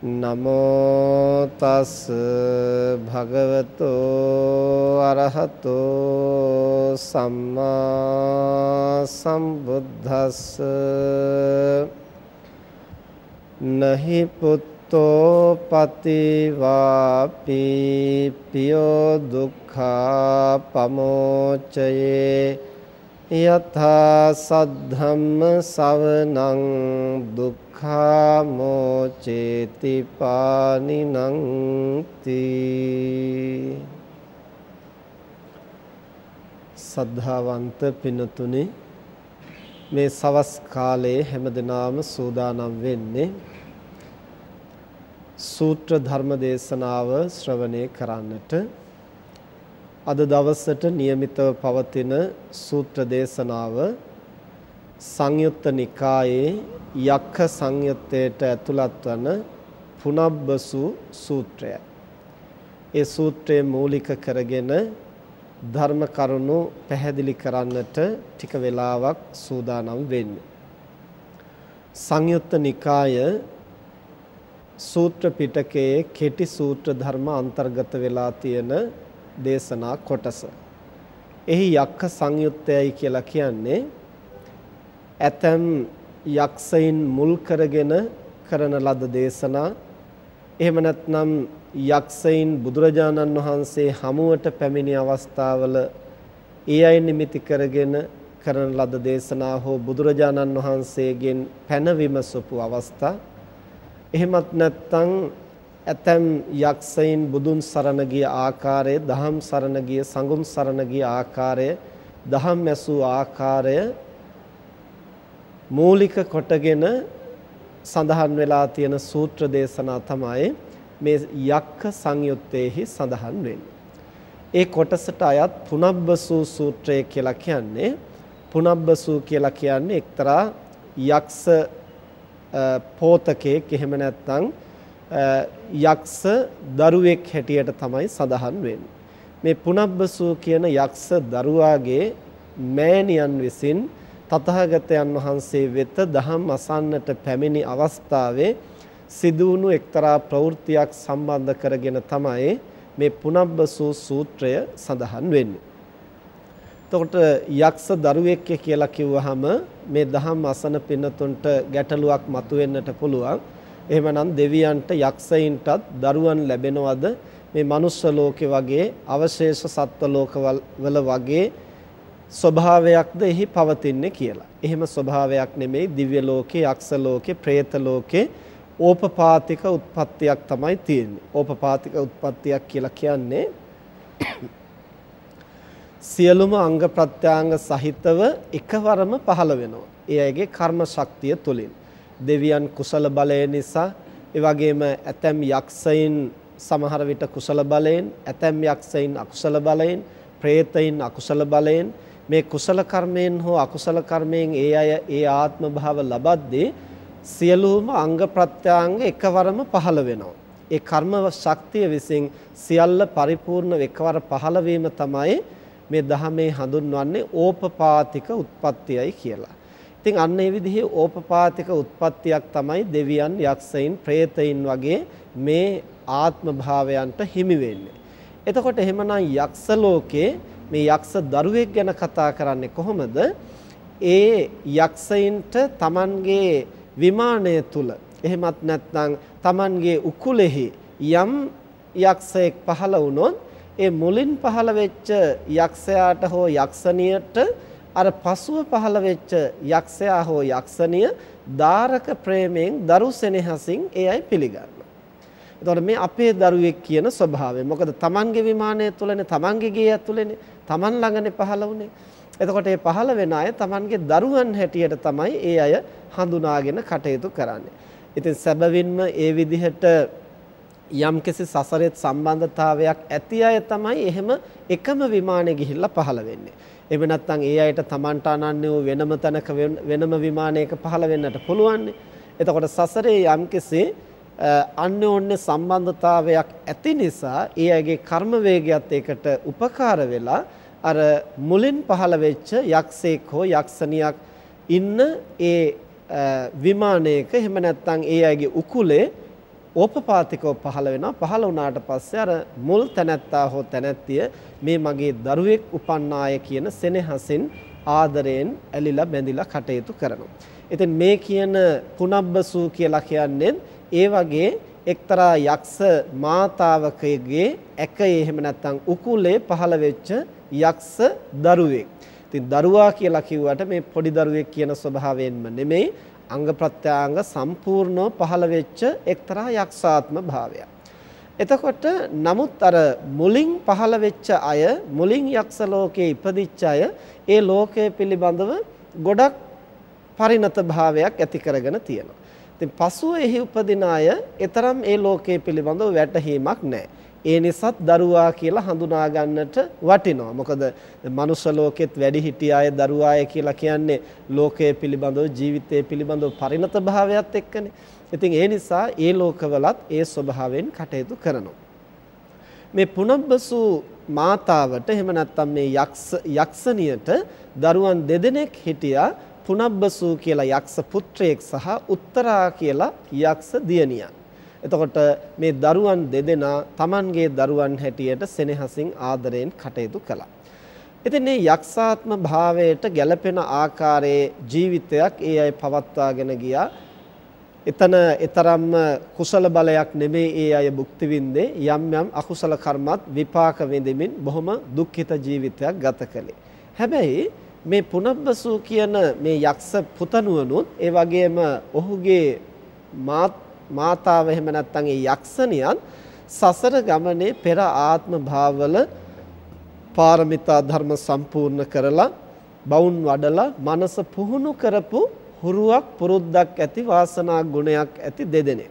නමෝ තස් භගවතෝ අරහතෝ සම්මා සම්බුද්දස්ස නහි පුත්තෝ පතිවාපි පියෝ දුක්ඛා පමෝචයේ යථා සද්ධම්ම සවනං දුක්ඛා මෝචේති පානිනං තී සද්ධාවන්ත පිනතුනි මේ සවස් කාලයේ හැමදෙනාම සූදානම් වෙන්නේ සූත්‍ර ධර්ම දේශනාව ශ්‍රවණය කරන්නට අද දවසට નિયમિતව පවතින සූත්‍ර දේශනාව සංයුත්ත නිකායේ යක්ඛ සංයුත්තේට ඇතුළත් වන පුනබ්බසු සූත්‍රය. ඒ සූත්‍රය මූලික කරගෙන ධර්ම කරුණු පැහැදිලි කරන්නට ටික වෙලාවක් සූදානම් වෙන්නේ. සංයුත්ත නිකාය සූත්‍ර පිටකයේ කෙටි සූත්‍ර ධර්ම අන්තර්ගත වෙලා තියෙන දේශනා කොටස. එහි යක්ඛ සංයුත්තයයි කියලා කියන්නේ ඇතම් යක්ෂයින් මුල් කරගෙන කරන ලද දේශනා එහෙම නැත්නම් යක්ෂයින් බුදුරජාණන් වහන්සේ හමුවට පැමිණි අවස්ථාවල ඒ අය නිමිති කරගෙන කරන ලද දේශනා හෝ බුදුරජාණන් වහන්සේගෙන් පැන විමසපු අවස්ථා එහෙමත් නැත්නම් ඇතැම් යක්ෂයින් බුදුන් සරණ ගිය ආකාරය, දහම් සරණ ගිය, සංඝුම් සරණ ගිය ආකාරය, දහම් ඇසූ ආකාරය මූලික කොටගෙන සඳහන් වෙලා තියෙන සූත්‍ර දේශනා තමයි මේ යක්ඛ සංයුත්තේහි සඳහන් වෙන්නේ. ඒ කොටසට අයත් පුනබ්බසූ සූත්‍රය කියලා කියන්නේ පුනබ්බසූ කියලා කියන්නේ එක්තරා යක්ෂ පෝතකෙක් එහෙම නැත්නම් යක්ෂ දරුවෙක් හැටියට තමයි සඳහන් වෙන්නේ. මේ පුනබ්බසූ කියන යක්ෂ දරුවාගේ මෑණියන් විසින් තථාගතයන් වහන්සේ වෙත දහම් අසන්නට පැමිණි අවස්ථාවේ සිදුවුණු එක්තරා ප්‍රවෘත්තියක් සම්බන්ධ කරගෙන තමයි මේ පුනබ්බසූ සූත්‍රය සඳහන් වෙන්නේ. එතකොට යක්ෂ දරුවෙක් කියලා කිව්වහම මේ දහම් අසන පින්නතුන්ට ගැටලුවක් මතුවෙන්නට පුළුවන්. එහෙමනම් දෙවියන්ට යක්ෂයින්ටත් දරුවන් ලැබෙනවද මේ මනුස්ස ලෝකේ වගේ අවශේෂ සත්ත්ව ලෝකවල වගේ ස්වභාවයක්ද එහි පවතින්නේ කියලා. එහෙම ස්වභාවයක් නෙමෙයි දිව්‍ය ලෝකේ, යක්ෂ ලෝකේ, പ്രേත ලෝකේ ඕපපාතික උත්පත්තියක් තමයි තියෙන්නේ. ඕපපාතික උත්පත්තියක් කියලා කියන්නේ සියලුම අංග ප්‍රත්‍යාංග සහිතව එකවරම පහළ වෙනවා. ඒ අයගේ කර්ම ශක්තිය තුලින්. දෙවියන් කුසල බලය නිසා ඒ වගේම ඇතැම් යක්ෂයින් සමහර විට කුසල බලයෙන් ඇතැම් යක්ෂයින් අකුසල බලයෙන් പ്രേතයින් අකුසල බලයෙන් මේ කුසල කර්මයෙන් හෝ අකුසල කර්මයෙන් ඒ අය ඒ ආත්ම භාව ලබද්දී සියලුම අංග ප්‍රත්‍යාංග එකවරම පහළ වෙනවා. ඒ කර්ම ශක්තිය විසින් සියල්ල පරිපූර්ණ එකවර පහළ වීම තමයි මේ දහමේ හඳුන්වන්නේ ඕපපාතික උත්පත්තියයි කියලා. ඉතින් අන්න ඒ විදිහේ ඕපපාතික උත්පත්තියක් තමයි දෙවියන්, යක්ෂයින්, പ്രേතයින් වගේ මේ ආත්ම භාවයන්ට හිමි වෙන්නේ. එතකොට එහෙමනම් යක්ෂ ලෝකේ මේ යක්ෂ දරුවෙක් ගැන කතා කරන්නේ කොහොමද? ඒ යක්ෂයින්ට Tamanගේ විමානය තුල එහෙමත් නැත්නම් Tamanගේ උකුලෙහි යම් යක්ෂයෙක් පහළ වුණොත් ඒ මුලින් පහළ වෙච්ච යක්ෂයාට හෝ යක්ෂණියට අර පසුව පහළ වෙච්ච යක්ෂයා හෝ යක්ෂණිය දාරක ප්‍රේමයෙන් දරු සෙනෙහසින් ඒ අය පිළිගන්නවා. එතකොට මේ අපේ දරුවෙක් කියන ස්වභාවය. මොකද Tamanගේ විමානය තුලනේ Tamanගේ ගේ ඇතුලේනේ Taman ළඟනේ පහළ වුණේ. එතකොට මේ පහළ වෙන අය Tamanගේ දරුවන් හැටියට තමයි ඒ අය හඳුනාගෙන කටයුතු කරන්නේ. ඉතින් සැබවින්ම ඒ විදිහට යම්කිසි සසරෙත් සම්බන්ධතාවයක් ඇති අය තමයි එහෙම එකම විමානේ ගිහිල්ලා පහළ වෙන්නේ. එහෙම නැත්නම් ඒ අයට Tamanට අනන්‍ය වූ වෙනම තැනක වෙනම විමානයක පහළ වෙන්නට පුළුවන්. එතකොට සසරේ යම්කිසි අන්‍යෝන්‍ය සම්බන්ධතාවයක් ඇති නිසා ඒ අයගේ කර්ම වේගයත් ඒකට උපකාර වෙලා අර මුලින් පහළ වෙච්ච යක්ෂයෙක් හෝ යක්ෂණියක් ඉන්න ඒ විමානයක එහෙම නැත්නම් ඒ අයගේ උකුලේ ඕපපාතිකව පහළ වෙනවා පහළ වුණාට පස්සේ අර මුල් තැනැත්තා හෝ තැනැත්තිය මේ මගේ දරුවෙක් උපන්නාය කියන සෙනෙහසින් ආදරයෙන් ඇලිලා බැඳිලා කටයුතු කරනවා. ඉතින් මේ කියන පුනබ්බසූ කියලා කියන්නේ ඒ වගේ එක්තරා යක්ෂ මාතාවකගේ ඇකේ එහෙම නැත්නම් උකුලේ පහළ වෙච්ච යක්ෂ දරුවෙක්. ඉතින් දරුවා කියලා කිව්වට මේ පොඩි දරුවෙක් කියන ස්වභාවයෙන්ම නෙමෙයි අංග ප්‍රත්‍යාංග සම්පූර්ණව පහළ වෙච්ච එක්තරා යක්ෂාත්ම භාවයක්. එතකොට නමුත් අර මුලින් පහළ වෙච්ච අය මුලින් යක්ෂ ලෝකයේ ඉපදිච්ච අය ඒ ලෝකය පිළිබඳව ගොඩක් පරිණත භාවයක් ඇති කරගෙන තියෙනවා. ඉතින් පසුව එහි උපදින අය ඊතරම් ඒ ලෝකයේ පිළිබඳව වැටහීමක් නැහැ. ඒ නිසාත් දරුවා කියලා හඳුනා ගන්නට වටිනවා. මොකද මනුෂ්‍ය ලෝකෙත් වැඩි හිටිය අය දරුවාය කියලා කියන්නේ ලෝකයේ පිළිබඳව ජීවිතයේ පිළිබඳව පරිණත භාවයත් එක්කනේ. ඉතින් ඒ නිසා ඒ ලෝකවලත් ඒ ස්වභාවයෙන් කටයුතු කරනවා. මේ පුනබ්බසු මාතාවට එහෙම නැත්නම් මේ යක්ෂ යක්ෂණියට දරුවන් දෙදෙනෙක් හිටියා පුනබ්බසු කියලා යක්ෂ පුත්‍රයෙක් සහ උත්තරා කියලා යක්ෂ දියණියක්. එතකොට මේ දරුවන් දෙදෙනා Tamanගේ දරුවන් හැටියට සෙනෙහසින් ආදරයෙන් කටයුතු කළා. ඉතින් මේ යක්ෂාත්ම භාවයට ගැළපෙන ආකාරයේ ජීවිතයක් ඒ අය පවත්වාගෙන ගියා. එතන ඊතරම්ම කුසල බලයක් නෙමෙයි ඒ අය භුක්ති විඳේ යම් යම් අකුසල කර්මත් විපාක විඳෙමින් බොහොම දුක්ඛිත ජීවිතයක් ගත කළේ. හැබැයි මේ පුනබ්බසු කියන මේ යක්ෂ පුතණුවනුත් ඒ වගේම ඔහුගේ මාත් මාතාව එහෙම නැත්නම් ඒ යක්ෂණියන් සසර ගමනේ පෙර ආත්ම භාවවල පාරමිතා ධර්ම සම්පූර්ණ කරලා බවුන් වඩලා මනස පුහුණු කරපු හුරුවක් පුරුද්දක් ඇති වාසනා ගුණයක් ඇති දෙදෙනෙක්.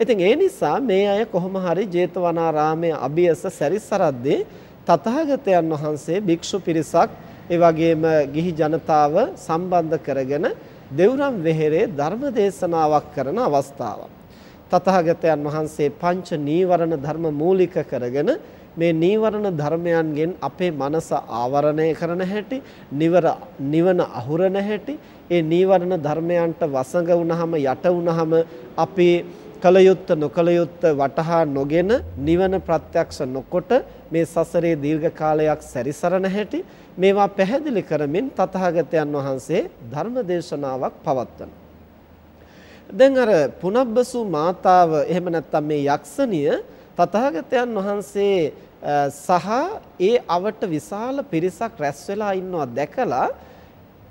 ඉතින් ඒ නිසා මේ අය කොහොම හරි ජේතවනාරාමයේ අභියස සැරිසරද්දී තථාගතයන් වහන්සේ භික්ෂු පිරිසක් ඒ වගේම ගිහි ජනතාව සම්බන්ධ කරගෙන දෙව්රම් වෙහෙරේ ධර්ම දේශනාවක් කරන අවස්ථාවක්. තථාගතයන් වහන්සේ පංච නීවරණ ධර්ම මූලික කරගෙන මේ නීවරණ ධර්මයන්ගෙන් අපේ මනස ආවරණය කරන හැටි නිවර නිවන අහුරන හැටි ඒ නීවරණ ධර්මයන්ට වසඟ වුණාම යට වුණාම අපි කලයුත්ත නොකලයුත්ත වටහා නොගෙන නිවන ප්‍රත්‍යක්ෂ නොකොට මේ සසරේ දීර්ඝ කාලයක් සැරිසරන හැටි මේවා පැහැදිලි කරමින් තථාගතයන් වහන්සේ ධර්ම දේශනාවක් පවත්වනවා. දැන් අර පුනබ්බසු මාතාව එහෙම නැත්නම් මේ යක්ෂණිය තථාගතයන් වහන්සේ සහ ඒ අවට විශාල පිරිසක් රැස් වෙලා ඉන්නවා දැකලා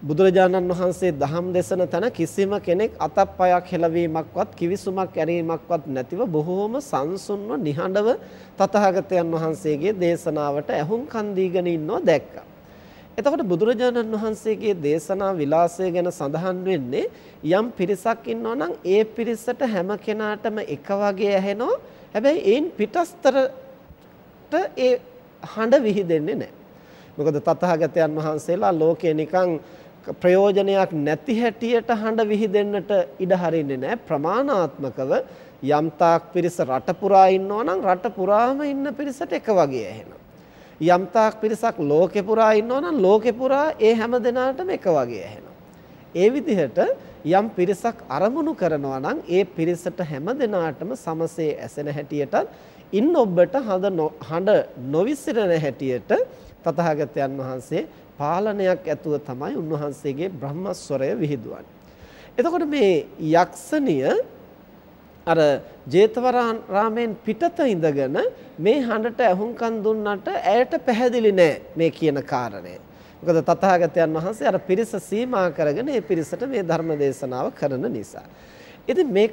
බුදුරජාණන් වහන්සේ දහම් දෙසන තැන කිසිම කෙනෙක් අතප්පයක් හෙලවීමක්වත් කිවිසුමක් ඇරීමක්වත් නැතිව බොහෝම සංසුන්ව නිහඬව තථාගතයන් වහන්සේගේ දේශනාවට ඇහුම්කන් දීගෙන ඉන්නවා දැක්කා. එතකොට බුදුරජාණන් වහන්සේගේ දේශනා විලාසය ගැන සඳහන් වෙන්නේ යම් පිරිසක් ඉන්නවා නම් ඒ පිරිසට හැම කෙනාටම එක වගේ ඇහෙනවා. හැබැයි ඒන් පිටස්තරට ඒ හඬ විහිදෙන්නේ නැහැ. මොකද තථාගතයන් වහන්සේලා ලෝකේ නිකන් ප්‍රයෝජනයක් නැති හැටියට හඬ විහිදෙන්නට ඉඩ හරින්නේ නැහැ. ප්‍රමාණාත්මකව යම් තාක් පිරිස රට පුරා ඉන්නවා නම් රට පුරාම ඉන්න පිරිසට එක වගේ ඇහෙනවා. යම්තාක් පිරිසක් ලෝකෙ පුරා ඉන්නවා නම් ලෝකෙ පුරා ඒ හැම දෙනාටම එක වගේ ඇහෙනවා. ඒ විදිහට යම් පිරිසක් අරමුණු කරනවා නම් ඒ පිරිසට හැම දෙනාටම සමසේ ඇසෙන හැටියටත් ඉන් ඔබට හඳ හඬ නොවිසිරෙන හැටියට තථාගතයන් වහන්සේ පාලනයක් ඇතුව තමයි උන්වහන්සේගේ බ්‍රහ්මස්වරය විහිදුවන්නේ. එතකොට මේ යක්ෂණිය අර ජේතවනාරාමෙන් පිටත ඉඳගෙන මේ හඬට ඇහුම්කන් දුන්නට ඇයට පැහැදිලි නෑ මේ කියන කාරණය. මොකද තථාගතයන් වහන්සේ අර පිරිස සීමා කරගෙන ඒ පිරිසට මේ ධර්ම දේශනාව කරන නිසා. ඉතින් මේ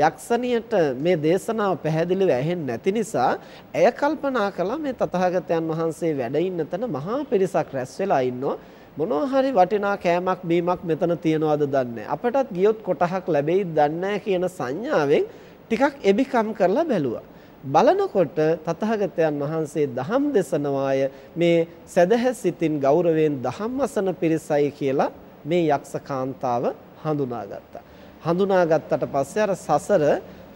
යක්ෂණියට මේ දේශනාව පැහැදිලිව ඇහෙන්නේ නැති නිසා ඇය කල්පනා කළා මේ තථාගතයන් වහන්සේ වැඩ ඉන්න තැන මහා පිරිසක් රැස් වෙලා ඉන්නවා මොනවා හරි වටිනා කෑමක් බීමක් මෙතන තියනවාද දන්නේ. අපටත් ගියොත් කොටහක් ලැබෙයිද දන්නේ කියන සංඥාවෙන් ටිකක් එබිකම් කරලා බැලුවා. බලනකොට තථාගතයන් වහන්සේ දහම් දෙසනවාය මේ සදහැ සිතින් ගෞරවයෙන් දහම් අසන පිරිසයි කියලා මේ යක්ෂ කාන්තාව හඳුනාගත්තා. හඳුනාගත්තට පස්සේ අර සසර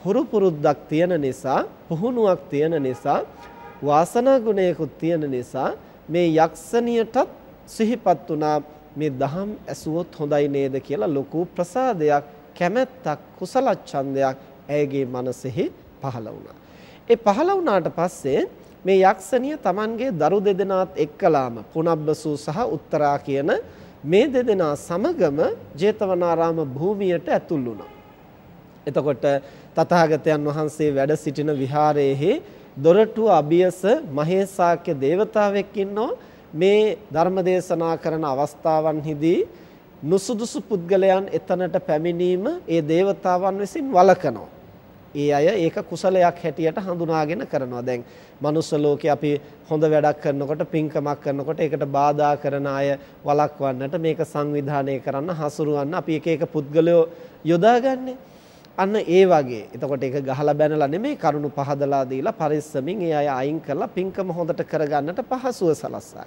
හුරු පුරුද්දක් තියෙන නිසා පුහුණුවක් තියෙන නිසා වාසනා ගුණයකුත් තියෙන නිසා මේ යක්ෂණියටත් සිහිපත් වුණා මේ දහම් ඇසුවොත් හොඳයි නේද කියලා ලොකු ප්‍රසාදයක් කැමැත්තක් කුසල ඡන්දයක් ඇයගේ මනසෙහි පහළ වුණා. ඒ පහළ වුණාට පස්සේ මේ යක්ෂණිය Tamanගේ දරු දෙදෙනාත් එක්කලාම පුනබ්බසූ සහ උත්තරා කියන මේ දෙදෙනා සමගම ජේතවනාරාම භූමියට ඇතුල් වුණා. එතකොට තථාගතයන් වහන්සේ වැඩ සිටින විහාරයේහි දොරටුව අභියස මහේසාක්‍ය දේවතාවෙක් ඉන්නෝ මේ ධර්ම දේශනා කරන අවස්ථාවන්හිදී නුසුදුසු පුද්ගලයන් එතනට පැමිණීම ඒ දේවතාවන් විසින් වළකනවා. ඒ අය ඒක කුසලයක් හැටියට හඳුනාගෙන කරනවා. දැන් මනුස්ස ලෝකේ අපි හොඳ වැඩක් කරනකොට පින්කමක් කරනකොට ඒකට බාධා කරන අය වළක්වන්නට මේක සංවිධානය කරන්න හසුරුවන්න අපි එක එක පුද්ගලයෝ යොදාගන්නේ. අන්න ඒ වගේ. එතකොට ඒක ගහලා බැනලා නෙමෙයි කරුණු පහදලා දීලා පරිස්සමින් ඒ අය අයින් කරලා පින්කම හොඳට කරගන්නට පහසුව සලස්වා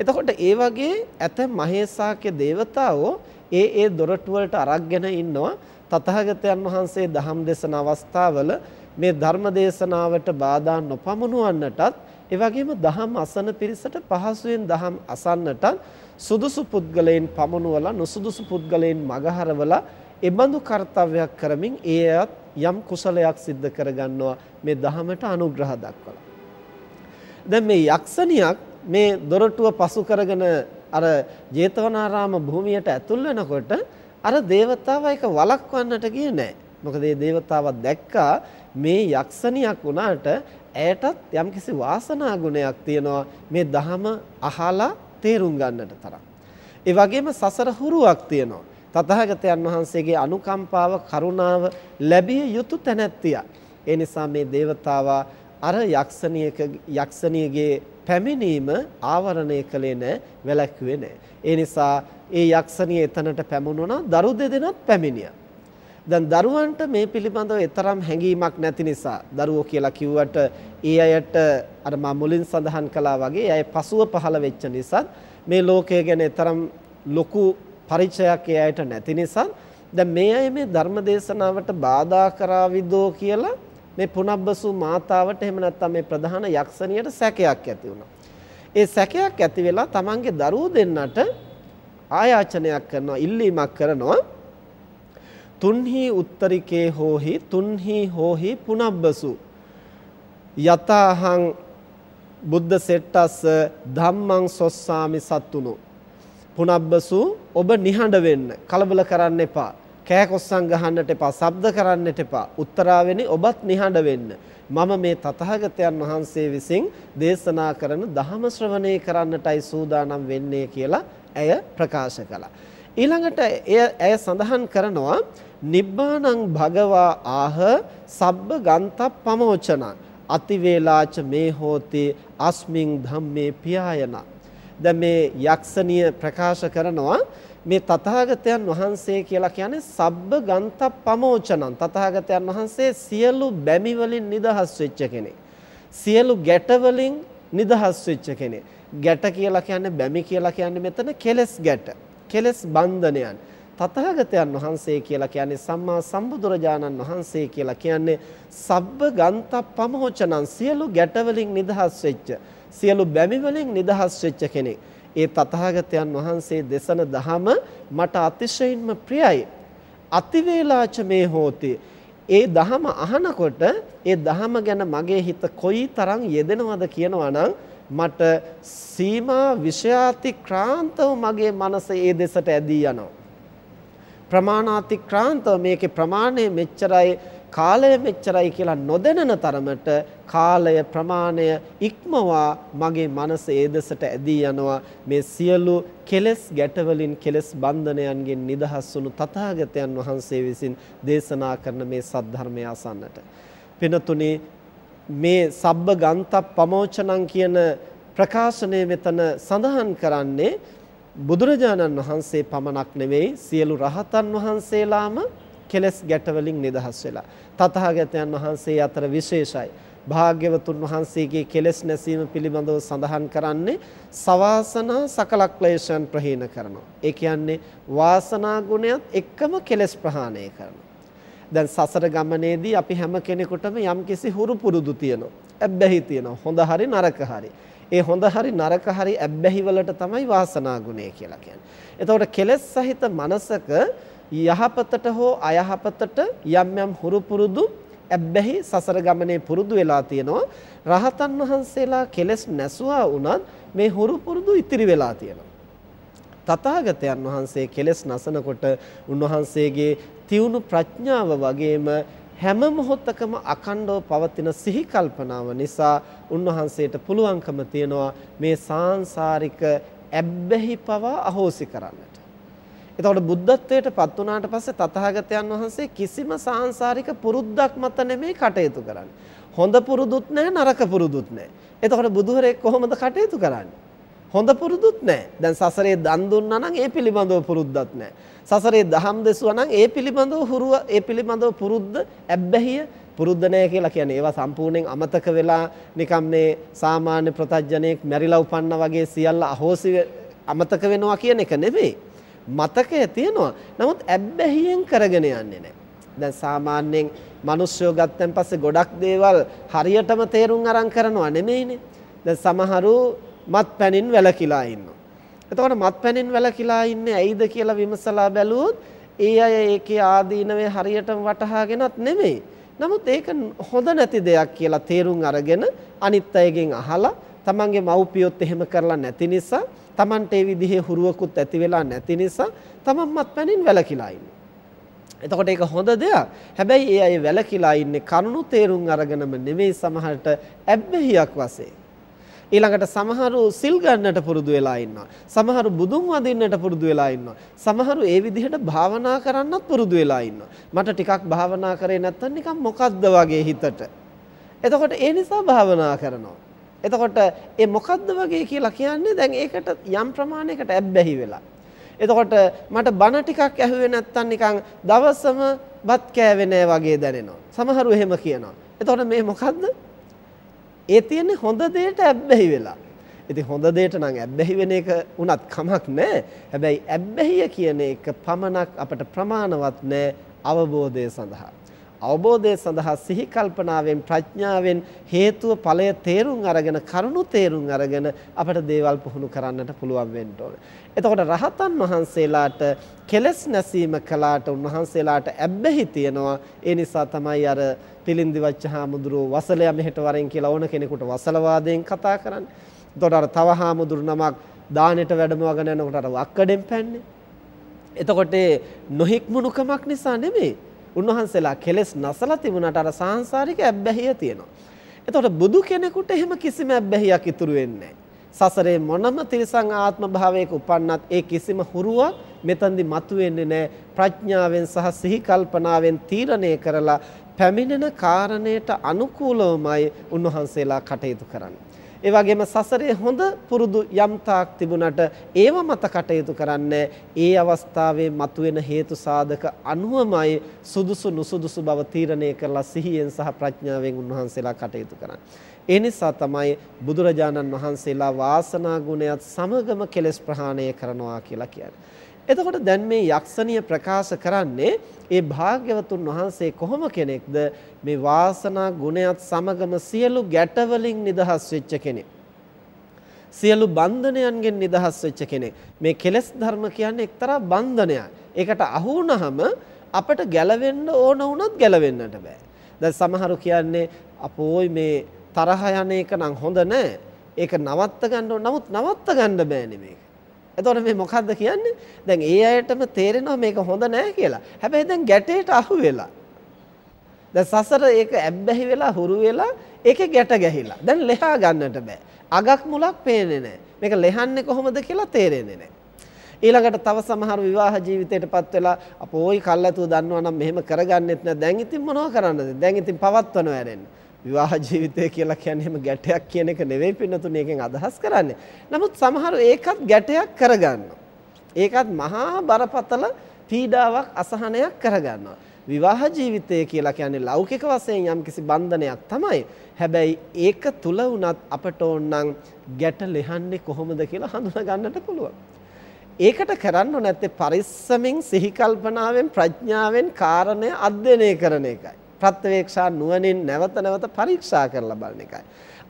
එතකොට ඒ වගේ ඇත මහේසාක්‍ය දේවතාවෝ ඒ ඒ දොරටු වලට අරගෙන ඉන්නවා තථාගතයන් වහන්සේ දහම් දෙසන අවස්ථාවල මේ ධර්ම දේශනාවට බාධා නොපමුණුවන්නටත් ඒ වගේම දහම් අසන පිරිසට පහසුවෙන් දහම් අසන්නටත් සුදුසු පුද්ගලයන් පමුණුවලා නුසුදුසු පුද්ගලයන් මගහරවලා එබඳු කාර්යයක් කරමින් ඒයත් යම් කුසලයක් සිද්ධ කරගන්නවා මේ දහමට අනුග්‍රහ දක්වලා. දැන් මේ යක්ෂණියක් මේ දොරටුව පසු කරගෙන අර ජේතවනාරාම භූමියට ඇතුල් වෙනකොට අර దేవතාව එක වළක්වන්නට ගියේ නෑ. මොකද මේ దేవතාව දැක්කා මේ යක්ෂණියක් වුණාට ඇයටත් යම්කිසි වාසනා ගුණයක් තියෙනවා මේ ධහම අහලා තේරුම් ගන්නට තරම්. ඒ වගේම සසර හුරුවක් තියෙනවා. තථාගතයන් වහන්සේගේ අනුකම්පාව කරුණාව ලැබිය යුතු තැනැත්තියක්. ඒ නිසා මේ దేవතාවා අර යක්ෂණියක යක්ෂණියගේ පැමිණීම ආවරණය කළේ නැහැ, වැළැක්ුවේ නැහැ. ඒ නිසා ඒ යක්ෂණිය එතනට පැමුණුණා දරු දෙදෙනත් පැමිණියා. දැන් දරුවන්ට මේ පිළිබඳව තරම් හැඟීමක් නැති නිසා දරුවෝ කියලා කිව්වට ඒ අයට අර මා මුලින් සඳහන් කළා වගේ අය පසුව පහළ වෙච්ච නිසා මේ ලෝකය ගැන තරම් ලොකු පරිචයක් ඒ අයට නැති නිසා දැන් මේ අය මේ ධර්ම දේශනාවට බාධා කරાવીදෝ කියලා මේ පුනබ්බසු මාතාවට එහෙම නැත්නම් මේ ප්‍රධාන යක්ෂණියට සැකයක් ඇති වුණා. ඒ සැකයක් ඇති වෙලා තමන්ගේ දරුවෝ දෙන්නට ආයාචනයක් කරනවා ඉල්ලීමක් කරනවා. තුන්හි උත්තරිකේ හෝහි තුන්හි හෝහි පුනබ්බසු. යතහං බුද්ධ සෙට්ටස්ස ධම්මං සොස්සාමි සත්තුනෝ. පුනබ්බසු ඔබ නිහඬ වෙන්න කලබල කරන්න එපා. කෑකොස්සන් ගහන්නට එපා ශබ්ද කරන්නට එපා. උත්තරාවෙනි ඔබත් නිහඬ වෙන්න. මම මේ තථාගතයන් වහන්සේ විසින් දේශනා කරන ධහම ශ්‍රවණය කරන්නටයි සූදානම් වෙන්නේ කියලා ඇය ප්‍රකාශ කළා. ඊළඟට එය ඇය සඳහන් කරනවා නිබ්බානං භගවා ආහ සබ්බ ගන්ත පමෝචන. අතිවේලාච මේ හෝති අස්මින් ධම්මේ පියායනා. දැන් මේ යක්ෂණිය ප්‍රකාශ කරනවා. මේ තථාගතයන් වහන්සේ කියලා කියන්නේ සබ්බ ගන්ත පමෝචනං තථාගතයන් වහන්සේ සියලු බැමි වලින් නිදහස් වෙච්ච කෙනෙක්. සියලු ගැට වලින් නිදහස් වෙච්ච කෙනෙක්. ගැට කියලා කියන්නේ බැමි කියලා කියන්නේ මෙතන කෙලස් ගැට. කෙලස් බන්ධනයන්. තථාගතයන් වහන්සේ කියලා කියන්නේ සම්මා සම්බුදුරජාණන් වහන්සේ කියලා කියන්නේ සබ්බ ගන්ත පමෝචනං සියලු ගැටවලින් නිදහස් වෙච්ච සියලු බැමි වලින් නිදහස් වෙච්ච කෙනෙක්. ඒ තථාගතයන් වහන්සේ දේශන දහම මට අතිශයින්ම ප්‍රියයි. අතිවේලාච මේ හෝති. ඒ දහම අහනකොට ඒ දහම ගැන මගේ හිත කොයි තරම් යෙදෙනවද කියනවා නම් මට සීමා විෂයාතික්‍රාන්තව මගේ මනස ඒ දෙසට ඇදී යනවා. ප්‍රමාණාතික්‍රාන්තව මේකේ ප්‍රමාණය මෙච්චරයි කාලය මෙච්චරයි කියලා නොදැනෙන තරමට කාලය ප්‍රමාණය ඉක්මවා මගේ මනස ඒ දෙසට ඇදී යනවා. මේ සියලු කෙලෙස් ගැටවලින් කෙලෙස් බන්ධනයන්ගෙන් නිදහස් වුණු තථාගතයන් වහන්සේ විසින් දේශනා කරන මේ සද්ධර්මය අසන්නට. පිනතුනේ මේ සබ්බ ගන්ත පමෝචනං කියන ප්‍රකාශනය මෙතන සඳහන් කරන්නේ බුදුරජාණන් වහන්සේ පමණක් නෙවෙයි සියලු රහතන් වහන්සේලාම කෙලස් ගැටවලින් නිදහස් වෙලා තථාගතයන් වහන්සේ අතර විශේෂයි භාග්‍යවතුන් වහන්සේගේ කෙලෙස් නැසීම පිළිබඳව සඳහන් කරන්නේ සවාසනා සකල ක්ලේශයන් ප්‍රහීන කරනවා. ඒ කියන්නේ වාසනා ගුණයත් එක්කම කෙලෙස් ප්‍රහාණය කරනවා. දැන් සසර ගමනේදී අපි හැම කෙනෙකුටම යම්කිසි හුරු පුරුදු තියෙනවා. ඇබ්බැහි තියෙනවා. හොඳ හරි නරක හරි. ඒ හොඳ හරි නරක හරි ඇබ්බැහි වලට තමයි වාසනා ගුණය කියලා කියන්නේ. එතකොට කෙලෙස් සහිත මනසක යහපතට හෝ අයහපතට යම් යම් හුරු පුරුදු ඇබ්බැහි සසර ගමනේ පුරුදු වෙලා තියෙනවා. රහතන් වහන්සේලා කෙලෙස් නැසුවා වුණත් මේ හුරු පුරුදු ඉතිරි වෙලා තියෙනවා. තථාගතයන් වහන්සේ කෙලෙස් නසනකොට උන්වහන්සේගේ තියුණු ප්‍රඥාව වගේම හැම මොහොතකම අකණ්ඩව පවතින සිහි කල්පනාව නිසා උන්වහන්සේට පුළුවන්කම තියනවා මේ සාංශාරික ඇබ්බැහි පවා අහෝසි කරන්නට. එතකොට බුද්ධත්වයට පත් වුණාට පස්සේ තථාගතයන් වහන්සේ කිසිම සාංශාරික පුරුද්දක් මත නෙමෙයි කටයුතු කරන්නේ. හොඳ පුරුදුත් නැහැ නරක පුරුදුත් නැහැ. එතකොට බුදුහරේ කොහොමද කටයුතු කරන්නේ? හොඳ පුරුදුත් නැහැ. දැන් සසරේ දන් දුන්නා නම් ඒ පිළිබඳව පුරුද්දක් නැහැ. සසරේ දහම් දෙසුවා නම් ඒ පිළිබඳව හුරුව ඒ පිළිබඳව පුරුද්ද ඇබ්බැහිය පුරුද්ද නැහැ කියලා කියන්නේ ඒවා සම්පූර්ණයෙන් අමතක වෙලා නිකම් මේ සාමාන්‍ය ප්‍රතඥයෙක් මැරිලා උපන්නා වගේ සියල්ල අහෝසි අමතක වෙනවා කියන එක නෙමෙයි. මතකය තියෙනවා. නමුත් ඇබ්බැහියෙන් කරගෙන යන්නේ නැහැ. දැන් සාමාන්‍යයෙන් මිනිස්සුયો ගත්තන් පස්සේ ගොඩක් දේවල් හරියටම තේරුම් අරන් කරනවා නෙමෙයිනේ. දැන් සමහරු මත් පැනින් වැළකීලා ඉන්නවා. එතකොට මත්පැනින් වැළකීලා ඉන්නේ ඇයිද කියලා විමසලා බැලුවොත් ඒ අය ඒකේ ආදීනවේ හරියටම වටහාගෙනත් නෙමෙයි. නමුත් ඒක හොඳ නැති දෙයක් කියලා තේරුම් අරගෙන අනිත් අයගෙන් අහලා තමන්ගේ මව්පියොත් එහෙම කරලා නැති නිසා තමන්ට ඒ විදිහේ හුරුවකුත් ඇති වෙලා නැති නිසා තමන් මත්පැනින් වැළකීලා ඉන්නේ. එතකොට ඒක හොඳ දෙයක්. හැබැයි ඒ අය වැළකීලා ඉන්නේ කරුණු තේරුම් අරගෙනම නෙමෙයි සමහරට ඇබ්බැහියක් වශයෙන්. ඊළඟට සමහරු සිල් ගන්නට පුරුදු වෙලා ඉන්නවා. සමහරු බුදුන් වදින්නට පුරුදු වෙලා ඉන්නවා. සමහරු ඒ විදිහට භාවනා කරන්නත් පුරුදු වෙලා ඉන්නවා. මට ටිකක් භාවනා කරේ නැත්නම් නිකන් මොකද්ද වගේ හිතට. එතකොට ඒ නිසා භාවනා කරනවා. එතකොට ඒ මොකද්ද වගේ කියලා කියන්නේ දැන් ඒකට යම් ප්‍රමාණයකට ඇබ්බැහි වෙලා. එතකොට මට බන ටිකක් ඇහුවේ නැත්තම් නිකන් දවසම බත් කෑවේ නෑ වගේ දැනෙනවා. සමහරු එහෙම කියනවා. එතකොට මේ මොකද්ද? ඒ තියෙන්නේ හොඳ දෙයට ඇබ්බැහි වෙලා. ඉතින් හොඳ දෙයට නම් ඇබ්බැහි වෙන එක උනත් කමක් නැහැ. හැබැයි ඇබ්බැහිය කියන එක පමණක් අපට ප්‍රමාණවත් නැහැ අවබෝධය සඳහා. අවබෝධය සඳහා සිහි කල්පනාවෙන් ප්‍රඥාවෙන් හේතුව ඵලය තේරුම් අරගෙන කරුණු තේරුම් අරගෙන අපට දේවල් පුහුණු කරන්නට පුළුවන් වෙන්න ඕන. එතකොට රහතන් වහන්සේලාට කෙලස් නැසීම කලාට උන්වහන්සේලාට ඇබ්බැහි තියනවා. ඒ නිසා තමයි අර පිලින්දි වච්චහාමුදුරුව වසලය මෙහෙට වරෙන් කියලා ඕන කෙනෙකුට වසලවාදයෙන් කතා කරන්නේ. එතකොට අර තව හාමුදුරු නමක් දානෙට වැඩමවගෙන යනකොට අර වක්කඩෙන් පැන්නේ. එතකොට නොහික්මුණුකමක් නිසා නෙමෙයි උන්වහන්සේලා කෙලෙස් නැසලා තිබුණාට අර සාංශාරික ඇබ්බැහිය තියෙනවා. එතකොට බුදු කෙනෙකුට එහෙම කිසිම ඇබ්බැහියක් ඉතුරු වෙන්නේ සසරේ මොනම තිරිසං ආත්ම භාවයක උපන්නත් ඒ කිසිම හුරුවක් මෙතනදි මතුවෙන්නේ නැහැ. ප්‍රඥාවෙන් සහ සිහි කල්පනාවෙන් තීරණය කරලා පැමිණෙන කාරණයට අනුකූලවමයි උන්වහන්සේලා කටයුතු කරන්නේ. ඒ වගේම සසරේ හොඳ පුරුදු යම් තාක් තිබුණට ඒව මත කටයුතු කරන්නේ ඒ අවස්ථාවේ මතුවෙන හේතු සාධක අනුවමයි සුදුසු නුසුදුසු බව තීරණය කරලා සිහියෙන් සහ ප්‍රඥාවෙන් උන්වහන්සේලා කටයුතු කරන්නේ. ඒ නිසා තමයි බුදුරජාණන් වහන්සේලා වාසනා ගුණයත් සමගම කෙලෙස් ප්‍රහාණය කරනවා කියලා කියන්නේ. එතකොට දැන් මේ යක්ෂණිය ප්‍රකාශ කරන්නේ ඒ භාග්‍යවතුන් වහන්සේ කොහොම කෙනෙක්ද මේ වාසනා ගුණයත් සමගම සියලු ගැටවලින් නිදහස් වෙච්ච කෙනෙක්. සියලු බන්ධනයන්ගෙන් නිදහස් වෙච්ච කෙනෙක්. මේ කෙලෙස් ධර්ම කියන්නේ එක්තරා බන්ධනයක්. ඒකට අහු වුණාම අපට ගැලවෙන්න ඕන වුණත් ගැලවෙන්නට බෑ. දැන් සමහරු කියන්නේ අපෝයි මේ තරහ යන එක නම් හොඳ නෑ. ඒක නවත්ත ගන්න ඕන. නමුත් නවත්ත ගන්න බෑනේ මේක. එතකොට මේ මොකද්ද කියන්නේ? දැන් ඒ අයටම තේරෙනවා මේක හොඳ නෑ කියලා. හැබැයි දැන් ගැටේට අහු වෙලා. දැන් සසර ඒක ඇබ්බැහි වෙලා හුරු වෙලා ඒකේ ගැට ගැහිලා. දැන් ලෙහා ගන්නට බෑ. අගක් මුලක් පේන්නේ නෑ. මේක ලෙහන්නේ කොහොමද කියලා තේරෙන්නේ නෑ. ඊළඟට තව සමහර විවාහ ජීවිතයටපත් වෙලා අපෝයි කල්ැතුව දන්නවා නම් මෙහෙම කරගන්නෙත් නෑ. දැන් ඉතින් මොනව කරන්නද? දැන් ඉතින් පවත්වනවා ඇරෙන්නේ. විවාහ ජීවිතය කියලා කියන්නේ එහෙම ගැටයක් කියන එක නෙවෙයි පින්නතුනේ එකෙන් අදහස් කරන්නේ. නමුත් සමහර ඒකත් ගැටයක් කරගන්නවා. ඒකත් මහා බරපතල පීඩාවක් අසහනයක් කරගන්නවා. විවාහ ජීවිතය කියලා කියන්නේ ලෞකික වශයෙන් යම්කිසි බන්ධනයක් තමයි. හැබැයි ඒක තුල වුණත් අපට ඕනනම් ගැට ලෙහන්නේ කොහොමද කියලා හඳුනා ගන්නට පුළුවන්. ඒකට කරන්න නැත්තේ පරිස්සමෙන් සිහි කල්පනාවෙන් ප්‍රඥාවෙන් කාරණය අධ්‍යයනය කරන එකයි. ප්‍රත්‍යවේක්ෂා නුවණින් නැවත නැවත පරීක්ෂා කරලා බලන එකයි.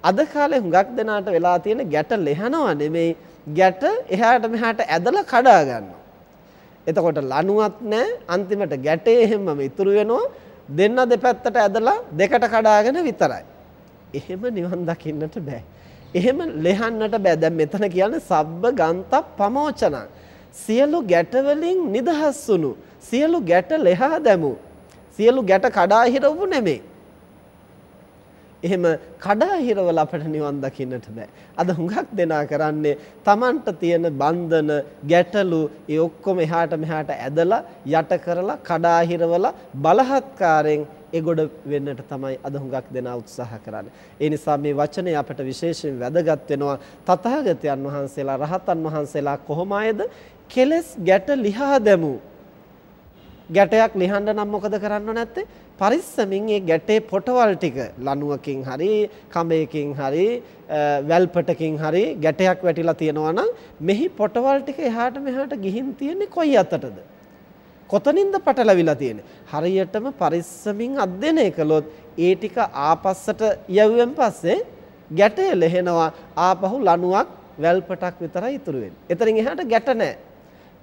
අද කාලේ හුඟක් දෙනාට වෙලා තියෙන ගැට ලෙහනවා නෙමෙයි ගැට එහාට මෙහාට ඇදලා කඩා ගන්නවා. එතකොට ලණුවක් නැහැ අන්තිමට ගැටේ හැමම ඉතුරු වෙනවා දෙන්න දෙපැත්තට ඇදලා දෙකට කඩාගෙන විතරයි. එහෙම නිවන් දකින්නට බෑ. එහෙම ලෙහන්නට බෑ. දැන් මෙතන කියන්නේ සබ්බ ගන්ත පමෝචන. සියලු ගැට වලින් නිදහස් වුණු සියලු ගැට ලෙහා දැමු සියලු ගැට කඩා හිරවපු නෙමෙයි. එහෙම කඩා හිරවල අපට නිවන් දකින්නට බෑ. අද හුඟක් දෙනා කරන්නේ Tamanට තියෙන බන්ධන, ගැටලු ඒ ඔක්කොම එහාට මෙහාට ඇදලා යට කරලා කඩා හිරවලා බලහත්කාරයෙන් එගොඩ වෙන්නට තමයි අද හුඟක් දෙනා උත්සාහ කරන්නේ. ඒ නිසා මේ වචනේ අපට විශේෂයෙන් වැදගත් වෙනවා. තථාගතයන් වහන්සේලා රහතන් වහන්සේලා කොහොම අයද කෙලස් ගැට ලිහා දැමූ ගැටයක් ලිහන්න නම් මොකද කරන්න නැත්තේ? පරිස්සමින් මේ ගැටේ පොටවල් ටික ලණුවකින් හරි කඹයකින් හරි වැල්පටකින් හරි ගැටයක් වැටිලා තියෙනවා නම් මෙහි පොටවල් ටික එහාට මෙහාට ගිහින් තියෙන්නේ කොයි අතටද? කොතනින්ද පටලවිලා තියෙන්නේ? හරියටම පරිස්සමින් අධ්‍යයනය කළොත් ඒ ටික ආපස්සට යවුවෙන් පස්සේ ගැටය ලෙහෙනවා ආපහු ලණුවක් වැල්පටක් විතරයි ඉතුරු වෙන්නේ. එතනින් එහාට ගැට නැහැ.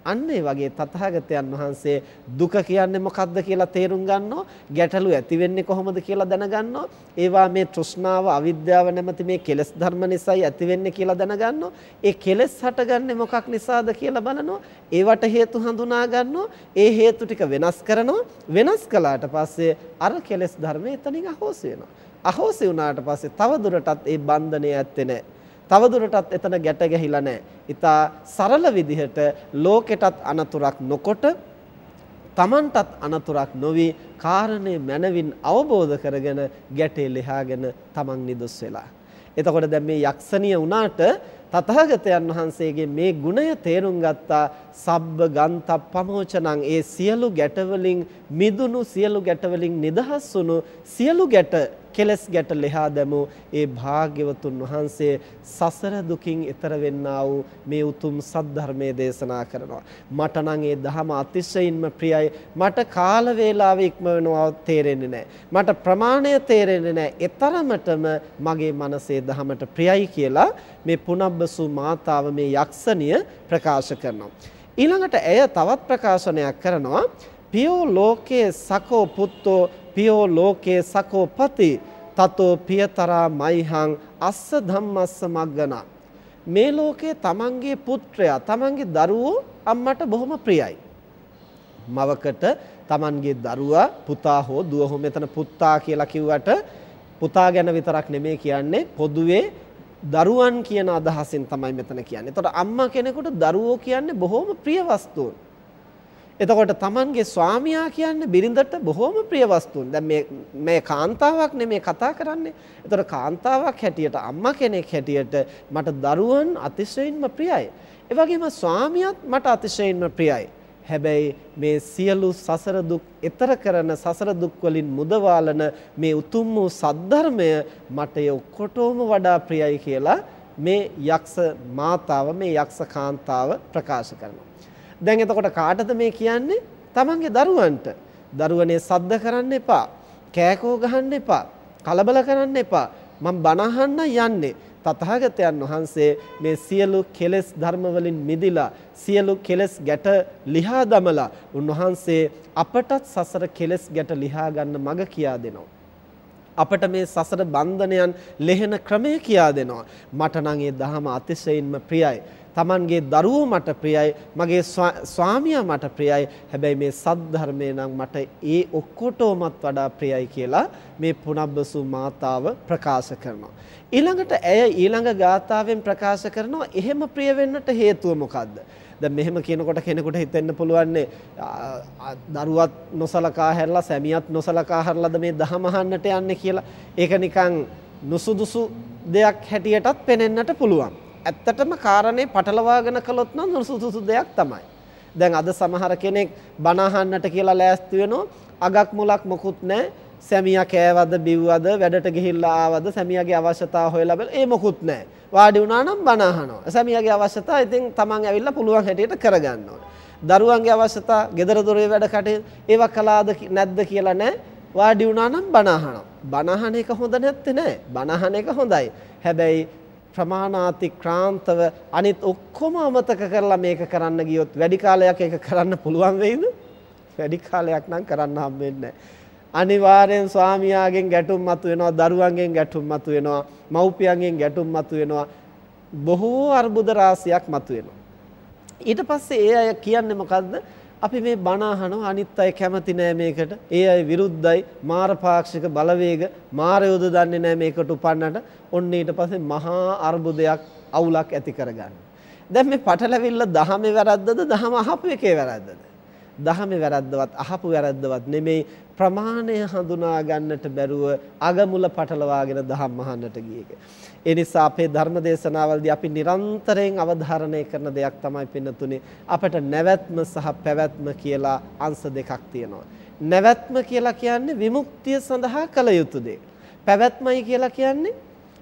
අන්න ඒ වගේ තථාගතයන් වහන්සේ දුක කියන්නේ මොකක්ද කියලා තේරුම් ගන්නවා ගැටලු ඇති වෙන්නේ කොහොමද කියලා දැනගන්නවා ඒවා මේ තෘෂ්ණාව අවිද්‍යාව නැමැති මේ කෙලෙස් ධර්ම නිසායි ඇති වෙන්නේ කියලා දැනගන්නවා ඒ කෙලෙස් හටගන්නේ මොකක් නිසාද කියලා බලනවා ඒවට හේතු හඳුනා ගන්නවා ඒ හේතු ටික වෙනස් කරනවා වෙනස් කළාට පස්සේ අර කෙලෙස් ධර්ම එතනින් අහෝසි වෙනවා. අහෝසි වුණාට පස්සේ තව දුරටත් ඒ බන්ධනය ඇත්තේ නැහැ. තවදුරටත් එතන ගැට ගැහිලා නැහැ. ඊතා සරල විදිහට ලෝකෙටත් අනතුරක් නොකොට තමන්ටත් අනතුරක් නොවි කාරණේ මනවින් අවබෝධ කරගෙන ගැටේ ලෙහාගෙන තමන් නිදොස් වෙලා. එතකොට දැන් මේ යක්ෂණිය වුණාට තථාගතයන් වහන්සේගේ මේ ගුණය තේරුම් ගත්තා සබ්බ ගන්ත පමෝචනං ඒ සියලු ගැටවලින් මිදුණු සියලු ගැටවලින් නිදහස් වුණු සියලු ගැට කෙලස් ගැට ලෙහා දැමූ ඒ භාග්‍යවතුන් වහන්සේ සසර දුකින් එතර වෙන්නා වූ මේ උතුම් සද්ධර්මයේ දේශනා කරනවා. මට නම් ඒ ධහම අතිශයින්ම ප්‍රියයි. මට කාල වේලාව ඉක්ම වෙනවා තේරෙන්නේ නැහැ. මට ප්‍රමාණය තේරෙන්නේ නැහැ. ඒතරමටම මගේ මනසේ ධහමට ප්‍රියයි කියලා මේ පුනබ්බසු මාතාව මේ යක්ෂණිය ප්‍රකාශ කරනවා. ඊළඟට ඇය තවත් ප්‍රකාශනයක් කරනවා පියෝ ලෝකේ සකෝ පුත්තෝ පියෝ ලෝකේ සකෝ පති තතෝ පියතරා මයිහං අස්ස ධම්මස්ස මග්ගනා මේ ලෝකේ තමන්ගේ පුත්‍රයා තමන්ගේ දරුවෝ අම්මට බොහොම ප්‍රියයි මවකට තමන්ගේ දරුවා පුතා හෝ දුව හෝ මෙතන පුත්තා කියලා කිව්වට පුතා ගැන විතරක් නෙමෙයි කියන්නේ පොදුවේ දරුවන් කියන අදහසින් තමයි මෙතන කියන්නේ. එතකොට අම්මා කෙනෙකුට දරුවෝ කියන්නේ බොහොම ප්‍රිය වස්තුන්. එතකොට Tamanගේ ස්වාමියා කියන්නේ බිරිඳට බොහොම ප්‍රිය වස්තුන්. දැන් මේ මේ කාන්තාවක් නෙමේ කතා කරන්නේ. එතකොට කාන්තාවක් හැටියට අම්මා කෙනෙක් හැටියට මට දරුවන් අතිශයින්ම ප්‍රියයි. ඒ වගේම ස්වාමියාත් මට අතිශයින්ම ප්‍රියයි. හැබැයි මේ සියලු සසර දුක් එතර කරන සසර දුක් වලින් මුදවාලන මේ උතුම් වූ සද්ධර්මය මට ඔක්කොටම වඩා ප්‍රියයි කියලා මේ යක්ෂ මාතාව මේ යක්ෂ කාන්තාව ප්‍රකාශ කරනවා. දැන් එතකොට කාටද මේ කියන්නේ? තමන්ගේ දරුවන්ට. දරුවනේ සද්ද කරන්න එපා. කෑකෝ ගහන්න එපා. කලබල කරන්න එපා. මම බනහන්න යන්නේ. තථාගතයන් වහන්සේ මේ සියලු කෙලෙස් ධර්ම වලින් මිදිලා සියලු කෙලෙස් ගැට ලිහා දමලා උන්වහන්සේ අපටත් සසර කෙලෙස් ගැට ලිහා ගන්න මඟ කියා දෙනවා. අපට මේ සසර බන්ධනයන් ලෙහෙන ක්‍රමය කියා දෙනවා. මට නම් ඒ දහම අතිශයින්ම ප්‍රියයි. Tamanගේ දරුවෝ මට ප්‍රියයි මගේ ස්වාමියා මට ප්‍රියයි. හැබැයි මේ සද්ධර්මය නම් මට ඒ ඔක්කොටමත් වඩා ප්‍රියයි කියලා මේ පුනබ්බසු මාතාව ප්‍රකාශ කරනවා. ඊළඟට ඇය ඊළඟ ගාථාවෙන් ප්‍රකාශ කරනවා එහෙම ප්‍රිය වෙන්නට හේතුව මොකද්ද? දැන් මෙහෙම කියනකොට කෙනෙකුට හිතෙන්න පුළුවන්නේ දරුවත් නොසලකා හැරලා සැමියත් නොසලකා හැරලාද මේ දහම අහන්නට යන්නේ කියලා? ඒක නිකන් නුසුදුසු දෙයක් හැටියටත් පෙනෙන්නට පුළුවන්. ඇත්තටම කාරණේ පටලවාගෙන කළොත් නම් නුසුසුසු දෙයක් තමයි. දැන් අද සමහර කෙනෙක් බණ අහන්නට කියලා ලෑස්ති වෙනවා අගක් මුලක් මොකුත් නැහැ. සැමියා කෑවද බිව්වද වැඩට ගිහිල්ලා ආවද සැමියාගේ අවශ්‍යතාව හොයලා බැල ඒ මොකුත් නැහැ. වාඩි වුණා නම් බණ අහනවා. සැමියාගේ අවශ්‍යතාව ඉතින් තමන් ඇවිල්ලා පුළුවන් හැටියට කරගන්න ඕනේ. දරුවන්ගේ අවශ්‍යතා, gedara dore වැඩ කටයුතු ඒවා කළාද නැද්ද කියලා නැහැ. වාඩි වුණා නම් බණ අහනවා. බණ අහන එක හොඳ නැත්තේ නෑ. බණ අහන එක හොඳයි. හැබැයි ප්‍රමාණාතික්‍රාන්තව අනිත් ඔක්කොම අමතක කරලා මේක කරන්න ගියොත් වැඩි කාලයක් ඒක කරන්න පුළුවන් වෙයිද? වැඩි කාලයක් නම් කරන්න හම්බෙන්නේ අනිවාර්යෙන් ස්වාමියාගෙන් ගැටුම් මතුවෙනවා, දරුවන්ගෙන් ගැටුම් මතුවෙනවා, මව්පියන්ගෙන් ගැටුම් මතුවෙනවා. බොහෝ අර්බුද රාශියක් මතුවෙනවා. ඊට පස්සේ ඒ අය කියන්නේ මොකද්ද? අපි මේ බණ අහනවා අනිත් අය කැමති නෑ මේකට. ඒ අය විරුද්ධයි. මාර පාක්ෂික බලවේග මාරයෝද දන්නේ නෑ මේකට උපන්නට. ඔන්න ඊට පස්සේ මහා අර්බුදයක් අවුලක් ඇති කරගන්න. දැන් මේ පටලැවිල්ල දහමේ වැරද්දද දහම අහපු එකේ වැරද්දද? දහමේ වැරද්දවත් අහපු වැරද්දවත් නෙමෙයි ප්‍රමාණය හඳුනා ගන්නට බැරුව අගමුල පටලවාගෙන දහම් අහන්නට ගිය එක. ඒ නිසා අපේ ධර්ම දේශනාවලදී අපි නිරන්තරයෙන් අවධාරණය කරන දෙයක් තමයි පින්නතුනේ අපට නැවැත්ම සහ පැවැත්ම කියලා අංශ දෙකක් තියෙනවා. නැවැත්ම කියලා කියන්නේ විමුක්තිය සඳහා කළ යුතු දේ. පැවැත්මයි කියලා කියන්නේ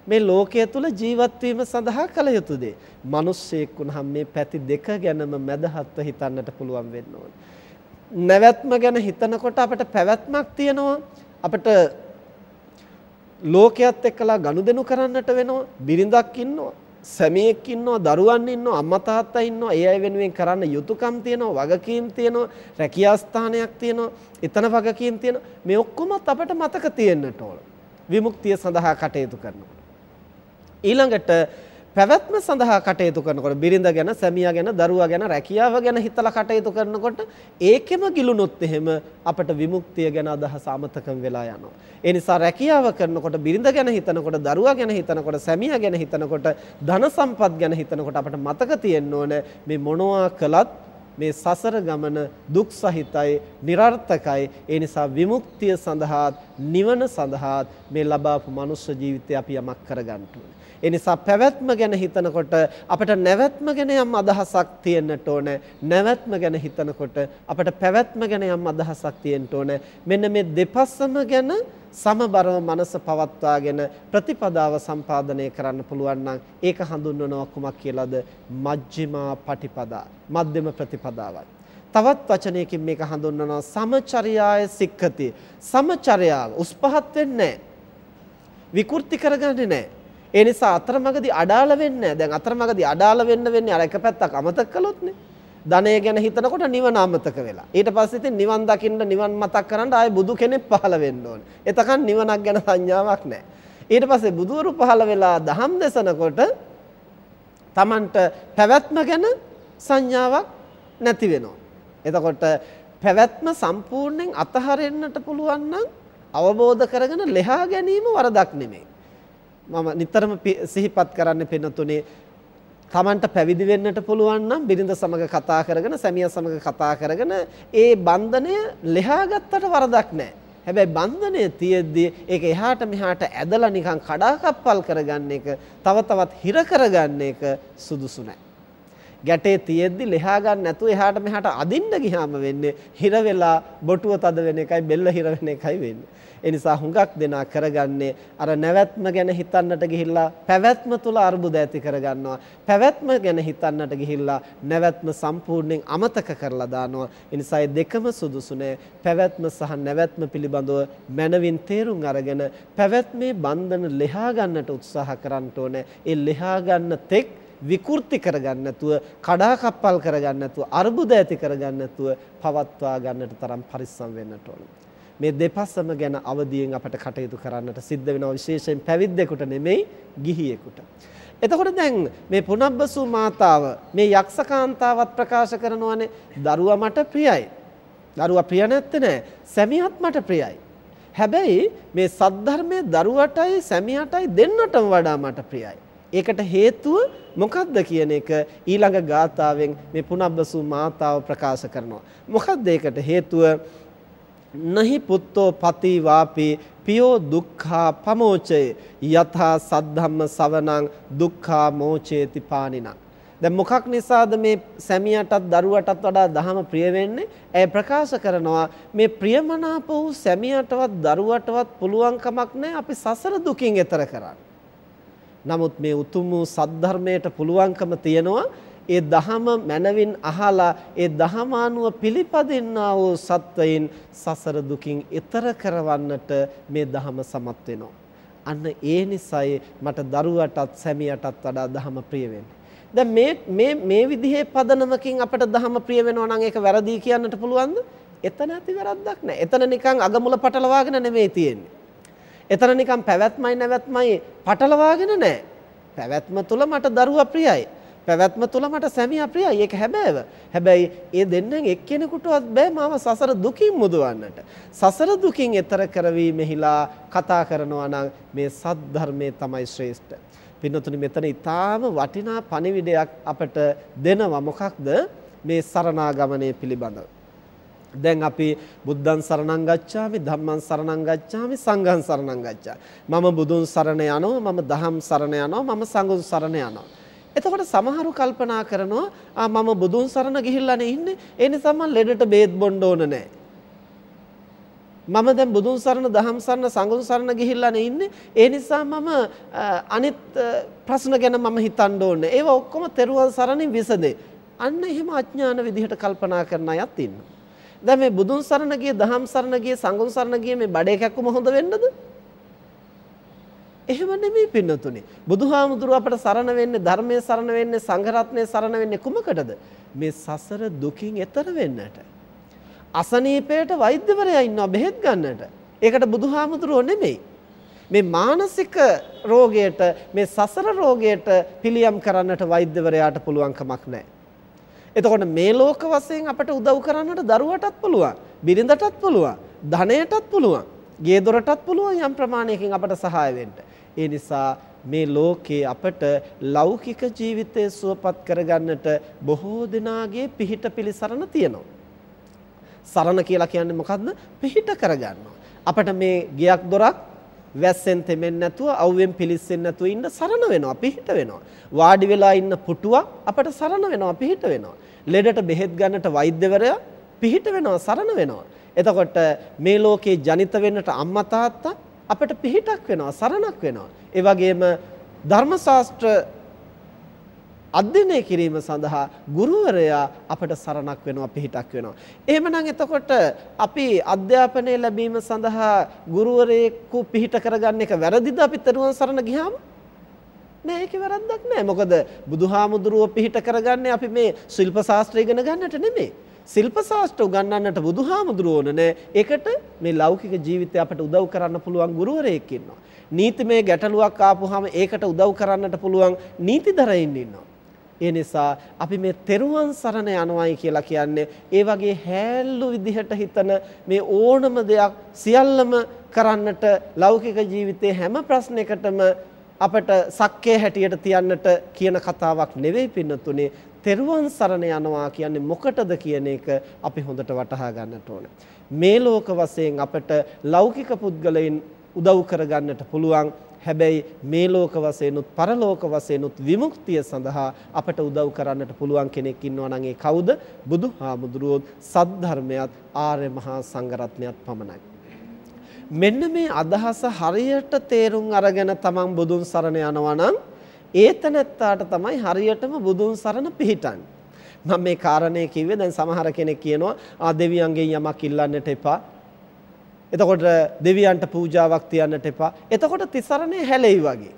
මේ ලෝකයේ තුල ජීවත් වීම සඳහා කළ යුතු දේ. මිනිස්සෙක් වුණාම මේ පැති දෙක ගැනම මැදහත්ව හිතන්නට පුළුවන් වෙන්න ඕනේ. නැවැත්ම ගැන හිතනකොට අපට පැවැත්මක් තියෙනවා. අපට ලෝකයේත් එක්කලා ගනුදෙනු කරන්නට වෙනවා. බිරිඳක් ඉන්නවා. සැමියෙක් ඉන්නවා, දරුවන් ඉන්නවා, අම්මා තාත්තා ඉන්නවා. ඒ අය වෙනුවෙන් කරන්න යුතුයකම් තියෙනවා, වගකීම් තියෙනවා, රැකියා ස්ථානයක් තියෙනවා, එතන වගකීම් තියෙනවා. මේ ඔක්කොමත් අපට මතක තියෙන්නට ඕන. විමුක්තිය සඳහා කටයුතු කරනවා. ඊළඟට පැවැත්ම සඳහා කටයුතු කරනකොට බිරිඳ ගැන සැමියා ගැන දරුවා ගැන රැකියාව ගැන හිතලා කටයුතු කරනකොට ඒකෙම ගිලුනොත් එහෙම අපට විමුක්තිය ගැන අදහස අමතකම් වෙලා යනවා. ඒ නිසා රැකියාව කරනකොට බිරිඳ ගැන හිතනකොට දරුවා ගැන හිතනකොට සැමියා ගැන හිතනකොට ධන සම්පත් ගැන හිතනකොට අපට මතක තියෙන්න ඕන මේ මොනවා කළත් මේ සසර ගමන දුක් සහිතයි નિરර්ථකයි ඒ නිසා විමුක්තිය සඳහා නිවන සඳහා මේ ලබාපු මනුෂ්‍ය ජීවිතය අපි යමක් කරගන්න ඕනේ ඒ නිසා පැවැත්ම ගැන හිතනකොට අපිට නැවැත්ම ගැන යම් අදහසක් තියෙන්නට ඕන. නැවැත්ම ගැන හිතනකොට අපිට පැවැත්ම ගැන යම් අදහසක් තියෙන්න ඕන. මෙන්න මේ දෙපස්සම ගැන සමබරව මනස පවත්වාගෙන ප්‍රතිපදාව සම්පාදනය කරන්න පුළුවන් නම් ඒක හඳුන්වනවා කුමක් කියලාද? මජ්ක්‍ධිමා පටිපදා. මධ්‍යම ප්‍රතිපදාවයි. තවත් වචනයකින් මේක හඳුන්වනවා සමචර්යාය සික්ඛති. සමචර්යාව උස් පහත් වෙන්නේ නැහැ. විකෘති කරගන්නේ නැහැ. ඒ නිසා අතරමඟදී අඩාල වෙන්නේ නැහැ. දැන් අතරමඟදී අඩාල වෙන්න වෙන්නේ අර එක පැත්තක් අමතක කළොත්නේ. ධනය ගැන හිතනකොට නිවන අමතක වෙලා. ඊට පස්සේ ඉතින් නිවන් දකින්න නිවන් මතක් කරන් ආයේ බුදු කෙනෙක් පහළ වෙන්න ඕනේ. එතකන් නිවනක් ගැන සංඥාවක් නැහැ. ඊට පස්සේ බුදුවරු පහළ වෙලා දහම් දෙසනකොට Tamanට පැවැත්ම ගැන සංඥාවක් නැති වෙනවා. එතකොට පැවැත්ම සම්පූර්ණයෙන් අතහරින්නට පුළුවන් නම් අවබෝධ කරගෙන ලෙහා ගැනීම වරදක් නෙමෙයි. මම නිතරම සිහිපත් කරන්න පින්නතුනේ තමන්ට පැවිදි වෙන්නට පුළුවන් නම් බිරිඳ සමග කතා කරගෙන සැමියා සමග කතා කරගෙන ඒ බන්ධනය ලෙහා ගත්තට වරදක් නැහැ. හැබැයි බන්ධනය තියෙද්දී ඒක එහාට මෙහාට ඇදලා නිකන් කඩාකප්පල් කරගන්න එක තව තවත් හිර කරගන්න එක සුදුසු නැහැ. ගැටේ තියෙද්දි ලෙහා ගන්න නැතුව එහාට මෙහාට අදින්න ගියාම වෙන්නේ හිර වෙලා බොටුව තද වෙන එකයි බෙල්ල හිර වෙන එකයි වෙන්නේ. ඒ නිසා හුඟක් දෙනා කරගන්නේ අර නැවැත්ම ගැන හිතන්නට ගිහිල්ලා පැවැත්ම තුල අරුබුද ඇති කරගන්නවා. පැවැත්ම ගැන හිතන්නට ගිහිල්ලා නැවැත්ම සම්පූර්ණයෙන් අමතක කරලා දානවා. ඒ නිසා මේ දෙකම සුදුසු නෑ. පැවැත්ම සහ නැවැත්ම පිළිබඳව මනවින් තේරුම් අරගෙන පැවැත්මේ බන්ධන ලෙහා ගන්නට උත්සාහ කරන්න ඕනේ. ඒ ලෙහා ගන්න තෙක් විකෘති කරගන්න නැතුව කඩාකප්පල් කරගන්න නැතුව අර්බුද ඇති කරගන්න නැතුව පවත්වා ගන්නට තරම් පරිස්සම් වෙන්නට ඕනේ. මේ දෙපසම ගැන අවදියෙන් අපට කටයුතු කරන්නට සිද්ධ වෙනවා විශේෂයෙන් පැවිද්දෙකුට නෙමෙයි ගිහියෙකුට. එතකොට දැන් මේ පුනබ්බසු මාතාව මේ යක්ෂකාන්තාවත් ප්‍රකාශ කරනවානේ දරුවා මට ප්‍රියයි. දරුවා ප්‍රිය නැත්තේ නෑ. සැමියාත් මට ප්‍රියයි. හැබැයි මේ සද්ධර්මයේ දරුවටයි සැමියාටයි දෙන්නටම වඩා මට ප්‍රියයි. ඒකට හේතුව මොකක්ද කියන එක ඊළඟ ගාථාවෙන් මේ පුනබ්බසු මාතාව ප්‍රකාශ කරනවා. මොකක්ද ඒකට හේතුව? නහි පුත්තෝ පති වාපි පියෝ දුක්ඛා පමෝචේ යථා සද්ධම්ම සවනං දුක්ඛා මෝචේති පානිනං දැන් මොකක් නිසාද මේ සැමියාටත් දරුවටත් වඩා දහම ප්‍රිය වෙන්නේ? ඇය ප්‍රකාශ කරනවා මේ ප්‍රියමනාප වූ සැමියාටවත් දරුවටවත් පුළුවන් කමක් නැහැ අපි සසර දුකින් එතර කරන්න. නමුත් මේ උතුම් වූ සද්ධර්මයට පුළුවන්කම තියනවා ඒ දහම මනවින් අහලා ඒ දහම අනුව පිළිපදින්නා වූ සත්වයින් සසර දුකින් එතර කරවන්නට මේ දහම සමත් වෙනවා. අන්න ඒ නිසයි මට දරුවටත් සැමියටත් වඩා දහම ප්‍රිය වෙන්නේ. දැන් මේ මේ මේ විදිහේ පදනමකින් අපට දහම ප්‍රිය වෙනවා නම් ඒක වැරදි කියන්නට පුළුවන්ද? එතන ඇති වැරද්දක් නැහැ. එතන නිකන් අගමුල පටලවාගෙන නෙමෙයි තියෙන්නේ. එතන නිකන් පැවැත්මයි නැවැත්මයි පටලවාගෙන නැහැ. පැවැත්ම තුල මට දරුවා ප්‍රියයි. පැවැත්ම තුල මට සැමියා ප්‍රියයි. ඒක හැබෑව. හැබැයි ඒ දෙන්නෙන් එක්කෙනෙකුටවත් බෑ මාව සසර දුකින් මුදවන්නට. සසර දුකින් එතර කරවීමෙහිලා කතා කරනවා නම් මේ සද්ධර්මයේ තමයි ශ්‍රේෂ්ඨ. පින්නතුනි මෙතන ඊටාම වටිනා පණිවිඩයක් අපට දෙනවා. මොකක්ද? මේ සරණාගමනය පිළිබඳව. දැන් අපි බුද්ධං සරණං ගච්ඡාමි ධම්මං සරණං ගච්ඡාමි සංඝං සරණං ගච්ඡාමි මම බුදුන් සරණ යනවා මම දහම් සරණ යනවා මම සංඝුන් සරණ යනවා එතකොට සමහරු කල්පනා කරනවා ආ මම බුදුන් සරණ ගිහිල්ලානේ ඉන්නේ ඒ නිසා මම ලෙඩට බේත් බොන්න ඕන නැහැ. මම දැන් බුදුන් සරණ දහම් සරණ සංඝුන් සරණ ගිහිල්ලානේ ඉන්නේ ඒ නිසා මම අනිත් ප්‍රශ්න ගැන මම හිතන්න ඕනේ. ඒවා ඔක්කොම තෙරුවන් සරණින් විසදේ. අන්න එහෙම අඥාන විදිහට කල්පනා කරන අයත් ඉන්නවා. දැන් මේ බුදුන් සරණ ගිය දහම් සරණ ගිය සංඝුන් සරණ ගිය මේ බඩේ කැක්කුම හොඳ වෙන්නද? එහෙම නෙමෙයි පින්නතුනේ. බුදුහාමුදුරුව අපට සරණ වෙන්නේ ධර්මයේ සරණ වෙන්නේ සංඝ රත්නයේ සරණ වෙන්නේ කුමකටද? මේ සසර දුකින් එතර වෙන්නට. අසනීපයට වෛද්‍යවරයා ඉන්නවා බෙහෙත් ගන්නට. ඒකට බුදුහාමුදුරුව නෙමෙයි. මේ මානසික රෝගයට මේ සසර රෝගයට පිළියම් කරන්නට වෛද්‍යවරයාට පුළුවන් කමක් නැහැ. එතකොට මේ ලෝක වශයෙන් අපට උදව් කරන්නට දරුවටත් පුළුවන්, බිරිඳටත් පුළුවන්, ධනයටත් පුළුවන්, ගේ දොරටත් පුළුවන් යම් ප්‍රමාණයකින් අපට සහාය වෙන්න. ඒ නිසා මේ ලෝකේ අපට ලෞකික ජීවිතය සුවපත් කරගන්නට බොහෝ දෙනාගේ පිහිට පිළිසරණ තියෙනවා. සරණ කියලා කියන්නේ මොකද්ද? පිහිට කරගන්නවා. අපට මේ ගියක් දොරක් වැස්සෙන් තෙමෙන්නේ නැතුව අවුවෙන් පිලිස්සෙන්නේ නැතුව ඉන්න සරණ වෙනවා පිහිට වෙනවා. වාඩි වෙලා ඉන්න පුටුවක් අපට සරණ වෙනවා පිහිට වෙනවා. ලෙඩට බෙහෙත් ගන්නට වෛද්‍යවරයා පිහිට වෙනවා සරණ වෙනවා. එතකොට මේ ලෝකේ ජනිත වෙන්නට අම්මා තාත්තා අපට පිහිටක් වෙනවා සරණක් වෙනවා. ඒ වගේම ධර්ම ශාස්ත්‍ර අධ්‍යයනය කිරීම සඳහා ගුරුවරයා අපට සරණක් වෙනවා පිහිටක් වෙනවා. එහෙමනම් එතකොට අපි අධ්‍යාපනය ලැබීම සඳහා ගුරුවරයෙකු පිහිට කරගන්න එක වැරදිද අපි තරුවන් සරණ ගියාම? නෑ ඒකේ වැරද්දක් නෑ. මොකද බුදුහාමුදුරුව පිහිට කරගන්නේ අපි මේ ශිල්ප ශාස්ත්‍රය ඉගෙන ගන්නට නෙමෙයි. ශිල්ප ශාස්ත්‍ර උගන්වන්නට බුදුහාමුදුරුවෝ නෑ. ඒකට මේ ලෞකික ජීවිතය අපට උදව් කරන්න පුළුවන් ගුරුවරයෙක් ඉන්නවා. නීතිමය ගැටලුවක් ආපුවාම ඒකට උදව් කරන්නට පුළුවන් නීතිදරයින් ඉන්නවා. ඒ නිසා අපි මේ තෙරුවන් සරණ යනවායි කියලා කියන්නේ ඒ වගේ හැල්ලු විදිහට හිතන මේ ඕනම දෙයක් සියල්ලම කරන්නට ලෞකික ජීවිතයේ හැම ප්‍රශ්නයකටම අපට සක්කේ හැටියට තියන්නට කියන කතාවක් නෙවෙයි පින්නතුනේ තෙරුවන් සරණ යනවා කියන්නේ මොකටද කියන එක අපි හොඳට වටහා ගන්නට ඕන. මේ ලෝක වශයෙන් අපට ලෞකික පුද්ගලයන් උදව් කරගන්නට පුළුවන් හැබැයි මේ ලෝක වශයෙන්ුත් පරලෝක වශයෙන්ුත් විමුක්තිය සඳහා අපට උදව් කරන්නට පුළුවන් කෙනෙක් ඉන්නවා නම් ඒ කවුද? බුදුහාමුදුරුවෝ සද්ධර්මයත් ආර්ය මහා සංඝරත්නයත් පමණයි. මෙන්න මේ අදහස හරියට තේරුම් අරගෙන තමන් බුදුන් සරණ යනවා නම් ඒතනත්තාට තමයි හරියටම බුදුන් සරණ පිහිටන්නේ. මම මේ කාරණේ කිව්වේ දැන් සමහර කෙනෙක් කියනවා ආ දෙවියන්ගෙන් යමක් ඉල්ලන්නට එපා. එතකොට දෙවියන්ට පූජාවක් තියන්නට එපා. එතකොට තිසරණේ හැලෙයි වගේ.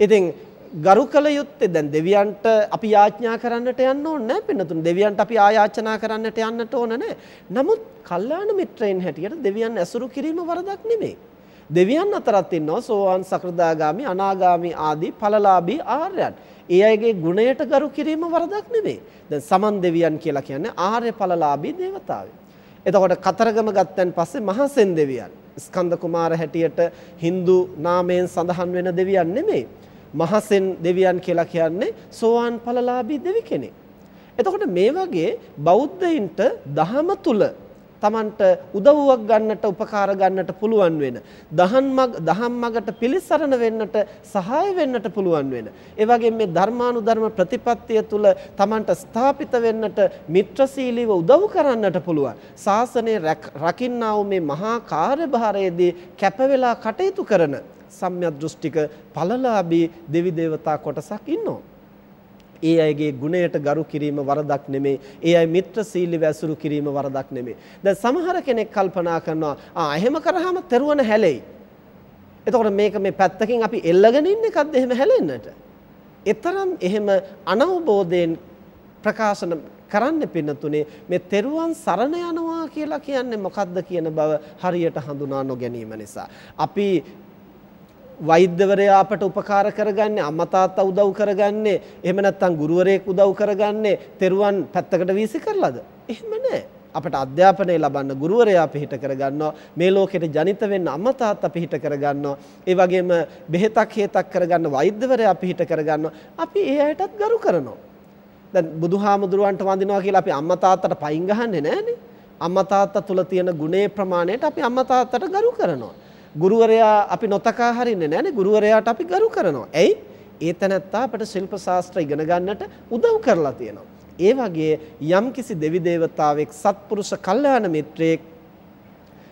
ඉතින් ගරු කළ යුත්තේ දැන් දෙවියන්ට අපි යාඥා කරන්නට යන්න ඕනේ නැහැ පින්නතුන් දෙවියන්ට අපි ආයාචනා කරන්නට යන්නට ඕන නැහැ නමුත් කල්යාණ මිත්‍රයන් හැටියට දෙවියන් ඇසුරු කිරීම වරදක් නෙමෙයි දෙවියන් අතරත් ඉන්නවා සෝවාන් සකෘදාගාමි අනාගාමි ආදී ඵලලාභී ආර්යයන් ඒ අයගේ ගුණයට ගරු කිරීම වරදක් නෙමෙයි. දැන් සමන් දෙවියන් කියලා කියන්නේ ආර්ය ඵලලාභී දේවතාවෝ. එතකොට කතරගම ගත්තන් පස්සේ මහසෙන් දෙවියන් ස්කන්ධ කුමාර හැටියට Hindu නාමයෙන් සඳහන් වෙන දෙවියන් නෙමෙයි. මහසෙන් දෙවියන් කියලා කියන්නේ සෝවාන් ඵලලාභී දෙවි කෙනෙක්. එතකොට මේ වගේ බෞද්ධයින්ට දහම තුල Tamanට උදව්වක් ගන්නට උපකාර ගන්නට පුළුවන් වෙන. දහම් මග දහම් මගට පිළිසරණ වෙන්නට සහාය වෙන්නට පුළුවන් වෙන. ඒ වගේම මේ ධර්මානුධර්ම ප්‍රතිපත්තිය තුල Tamanට ස්ථාපිත වෙන්නට මිත්‍රශීලීව උදව් කරන්නට පුළුවන්. ශාසනය රකින්නා වූ මේ මහා කාර්යභාරයේදී කැප වෙලා කටයුතු කරන සම්‍යක් දෘෂ්ටික ඵලලාභී දෙවි දේවතා කොටසක් ඉන්නවා. ඒ අයගේ ගුණයට ගරු කිරීම වරදක් නෙමෙයි. ඒ අය මිත්‍රශීලීව ඇසුරු කිරීම වරදක් නෙමෙයි. දැන් සමහර කෙනෙක් කල්පනා කරනවා ආ එහෙම කරාම තෙරුවන හැලෙයි. එතකොට මේක මේ පැත්තකින් අපි එල්ලගෙන ඉන්න එකක්ද එහෙම හැලෙන්නට? එතරම් එහෙම අනවබෝධයෙන් ප්‍රකාශන කරන්න පින්නතුනේ මේ තෙරුවන් සරණ යනවා කියලා කියන්නේ මොකක්ද කියන බව හරියට හඳුනා නොගැනීම නිසා. අපි වෛද්‍යවරයා අපට උපකාර කරගන්නේ අම්මා තාත්තා උදව් කරගන්නේ එහෙම නැත්නම් ගුරුවරයෙක් උදව් කරගන්නේ තෙරුවන් පැත්තකට වීසි කරලාද? එහෙම නැහැ අපට අධ්‍යාපනය ලබන්න ගුරුවරයා පිහිට කරගන්නවා මේ ලෝකෙට ජනිත වෙන්න අම්මා තාත්තා පිහිට කරගන්නවා ඒ වගේම බෙහෙතක් හේතක් කරගන්න වෛද්‍යවරයා පිහිට කරගන්නවා. අපි ඒ අයටත් ගරු කරනවා. දැන් බුදුහාමුදුරුවන්ට වඳිනවා කියලා අපි අම්මා තාත්තට පයින් ගහන්නේ නැහනේ අම්මා තාත්තා තුල තියෙන ගුණේ ප්‍රමාණයට අපි අම්මා තාත්තට ගරු කරනවා. ගුරුවරයා අපි නොතකා හරින්නේ නැහනේ ගුරුවරයාට අපි ගරු කරනවා. ඇයි? ඒ තැනත්තා අපට ශිල්ප ශාස්ත්‍ර ඉගෙන ගන්නට උදව් කරලා තියෙනවා. ඒ වගේ යම්කිසි දෙවි දේවතාවෙක් සත්පුරුෂ කල්යාණ මිත්‍රයෙක්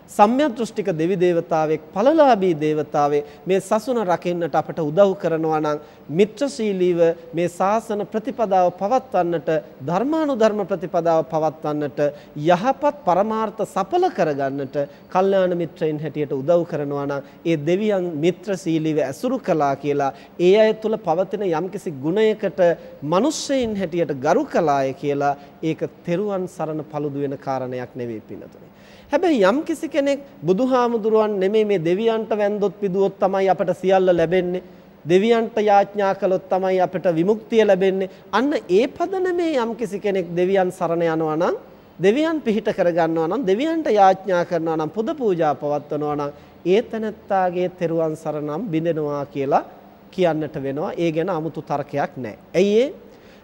සම්‍යක් දෘෂ්ටික දෙවි දේවතාවෙක් ඵලලාභී දේවතාවේ මේ සසුන රකින්නට අපට උදව් කරනවා නම් මිත්‍රශීලීව මේ ශාසන ප්‍රතිපදාව පවත්වන්නට ධර්මානුධර්ම ප්‍රතිපදාව පවත්වන්නට යහපත් පරමාර්ථ සඵල කරගන්නට කල්යාණ මිත්‍රයින් හැටියට උදව් කරනවා නම් ඒ දෙවියන් මිත්‍රශීලීව ඇසුරු කළා කියලා ඒ අය තුල පවතින යම්කිසි ගුණයකට මිනිස්සෙයින් හැටියට ගරු කළාය කියලා ඒක තෙරුවන් සරණ paludu වෙන කාරණයක් නෙවෙයි පින්නතුනේ. හැබැයි යම් කිසි කෙනෙක් බුදුහාමුදුරුවන් නෙමෙයි මේ දෙවියන්ට වැන්දොත් පිදුවොත් තමයි අපට සියල්ල ලැබෙන්නේ. දෙවියන්ට යාඥා කළොත් තමයි අපට විමුක්තිය ලැබෙන්නේ. අන්න ඒ පදනමේ යම් කිසි කෙනෙක් දෙවියන් සරණ යනවා නම් දෙවියන් පිහිට කරගන්නවා නම් දෙවියන්ට යාඥා කරනවා නම් පුද පූජා පවත්වනවා නම් ඒ තනත්තාගේ තෙරුවන් සරණම් බිඳෙනවා කියලා කියන්නට වෙනවා. ඒ ගැන 아무තු තර්කයක් නැහැ. ඇයි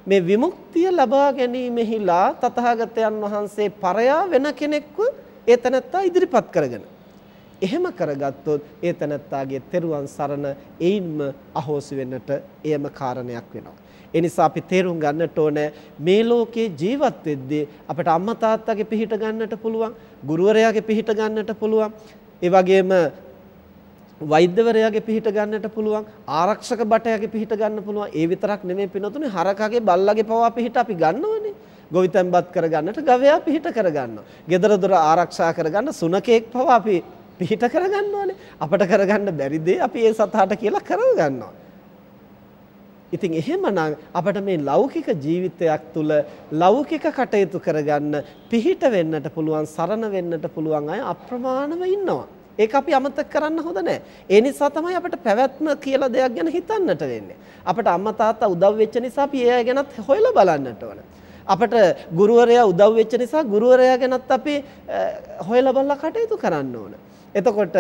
මේ විමුක්තිය ලබා ගැනීමෙහිලා තථාගතයන් වහන්සේ පරයා වෙන කෙනෙක්ව ඒ තනත්තා ඉදිරිපත් කරගෙන එහෙම කරගත්තොත් ඒ තනත්තාගේ තෙරුවන් සරණ එයින්ම අහෝසි වෙන්නට එයම කාරණයක් වෙනවා. ඒ නිසා අපි තේරුම් ගන්නට ඕනේ මේ ලෝකේ ජීවත් වෙද්දී අපිට අම්මා තාත්තගේ පිහිට ගන්නට පුළුවන්, ගුරුවරයාගේ පිහිට ගන්නට පුළුවන්. ඒ වගේම වෛද්‍යවරයාගේ පිහිට ගන්නට පුළුවන් ආරක්ෂක බටයාගේ පිහිට ගන්න පුළුවන් ඒ විතරක් නෙමෙයි පිනතුනේ හරකගේ බල්ලගේ පවා පිහිට අපි ගන්නවනේ ගොවිතැන්පත් කරගන්නට ගවයා පිහිට කරගන්නවා. ගෙදර දොර ආරක්ෂා කරගන්න සුනකෙක් පවා අපි පිහිට කරගන්නවානේ. අපට කරගන්න බැරි දේ අපි ඒ සතාට කියලා කරගන්නවා. ඉතින් එහෙමනම් අපිට මේ ලෞකික ජීවිතයක් තුළ ලෞකික කටයුතු කරගන්න පිහිට වෙන්නට පුළුවන් සරණ වෙන්නට පුළුවන් අය අප්‍රමාණව ඉන්නවා. ඒක අපි අමතක කරන්න හොඳ නැහැ. ඒ නිසා තමයි අපිට පැවැත්ම කියලා දෙයක් ගැන හිතන්නට වෙන්නේ. අපිට අම්මා තාත්තා උදව් වෙච්ච නිසා අපි ඒ අය ගැනත් හොයලා බලන්නට ඕන. අපට ගුරුවරයා උදව් වෙච්ච නිසා ගුරුවරයා ගැනත් අපි හොයලා බලලා කටයුතු කරන්න ඕන. එතකොට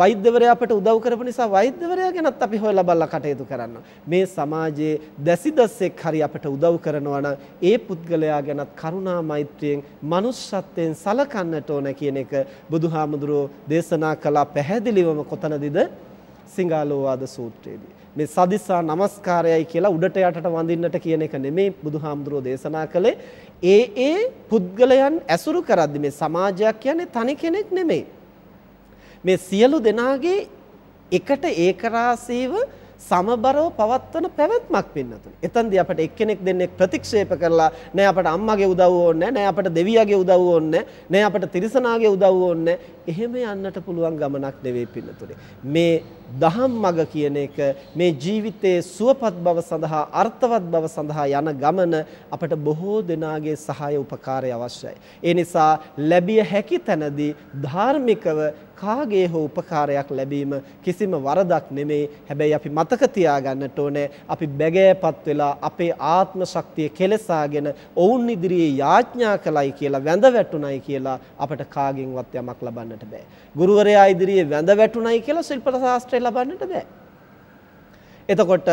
වෛද්‍යවරයා අපට උදව් කරපු නිසා වෛද්‍යවරයා ගැනත් අපි හොයලා බලලා කටයුතු කරන්න. මේ සමාජයේ දැසිදස්සෙක් හරි අපට උදව් කරනවා නම් ඒ පුද්ගලයා ගැනත් කරුණා මෛත්‍රියෙන් manussත්වයෙන් සලකන්නට ඕන කියන එක බුදුහාමුදුරුවෝ දේශනා කළා පැහැදිලිවම කොතනදීද සිංහාලෝවාද සූත්‍රයේදී. මේ සදිසා නමස්කාරයයි කියලා උඩට යටට වඳින්නට කියන එක නෙමෙයි බුදුහාමුදුරෝ දේශනා කළේ. ඒ ඒ පුද්ගලයන් ඇසුරු කරද්දී මේ සමාජයක් කියන්නේ තනි කෙනෙක් නෙමෙයි. මේ සියලු දෙනාගේ එකට ඒකරාසීව සමබරව පවත්වන පැවැත්මක් පින්නතුනි. එතෙන්දී අපිට එක්කෙනෙක් දෙන්නෙක් ප්‍රතික්ෂේප කරලා නෑ අපට අම්මගේ උදව්ව ඕනේ නෑ අපට දෙවියගේ උදව්ව ඕනේ නෑ අපට තිරිසනාගේ උදව්ව ඕනේ එහෙම යන්නට පුළුවන් ගමනක් නෙවෙයි පින්නතුනි. මේ දහම් මඟ කියන එක මේ ජීවිතයේ සුවපත් බව සඳහා අර්ථවත් බව සඳහා යන ගමන අපට බොහෝ දෙනාගේ සහාය උපකාරය අවශ්‍යයි. ඒ නිසා ලැබිය හැකි තැනදී ධාර්මිකව කාගේ හෝ උපකාරයක් ලැබීම කිසිම වරදක් නෙමෙයි. හැබැයි අපි මතක තියාගන්නට ඕනේ අපි බැගෑපත් වෙලා අපේ ආත්ම ශක්තිය කෙලසාගෙන ඔවුන් ඉදිරියේ යාඥා කළයි කියලා වැඳ වැටුණයි කියලා අපට කාගෙන්වත් යමක් ලබන්නට බෑ. ගුරුවරයා ඉදිරියේ වැඳ වැටුණයි කියලා ශිල්ප ශාස්ත්‍රය ලබන්නට බෑ. එතකොට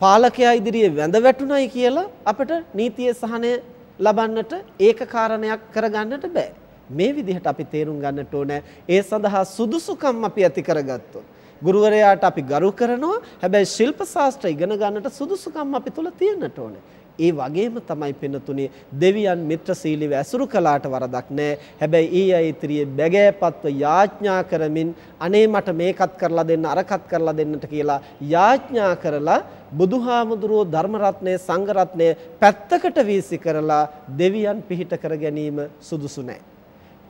පාලකයා ඉදිරියේ වැඳ වැටුණයි කියලා අපිට නීතිය සහනය ලබන්නට ඒක කාරණයක් කරගන්නට බෑ. මේ විදිහට අපි තේරුම් ගන්නට ඕනේ ඒ සඳහා සුදුසුකම් අපි ඇති කරගත්තොත් ගුරුවරයාට අපි ගරු කරනවා හැබැයි ශිල්ප ශාස්ත්‍ර ඉගෙන ගන්නට සුදුසුකම් අපි තුල තියෙන්නට ඕනේ ඒ වගේම තමයි පින්නතුනේ දෙවියන් මිත්‍රශීලීව ඇසුරු කළාට වරදක් නැහැ. හැබැයි ඊ අය ඉදිරියේ බැගෑපත්ව යාඥා කරමින් අනේ මට මේකත් කරලා දෙන්න අරකත් කරලා දෙන්නට කියලා යාඥා කරලා බුදුහාමුදුරුවෝ ධර්ම රත්නය සංඝ රත්නය පැත්තකට වීසි කරලා දෙවියන් පිහිට කර ගැනීම සුදුසු නැහැ.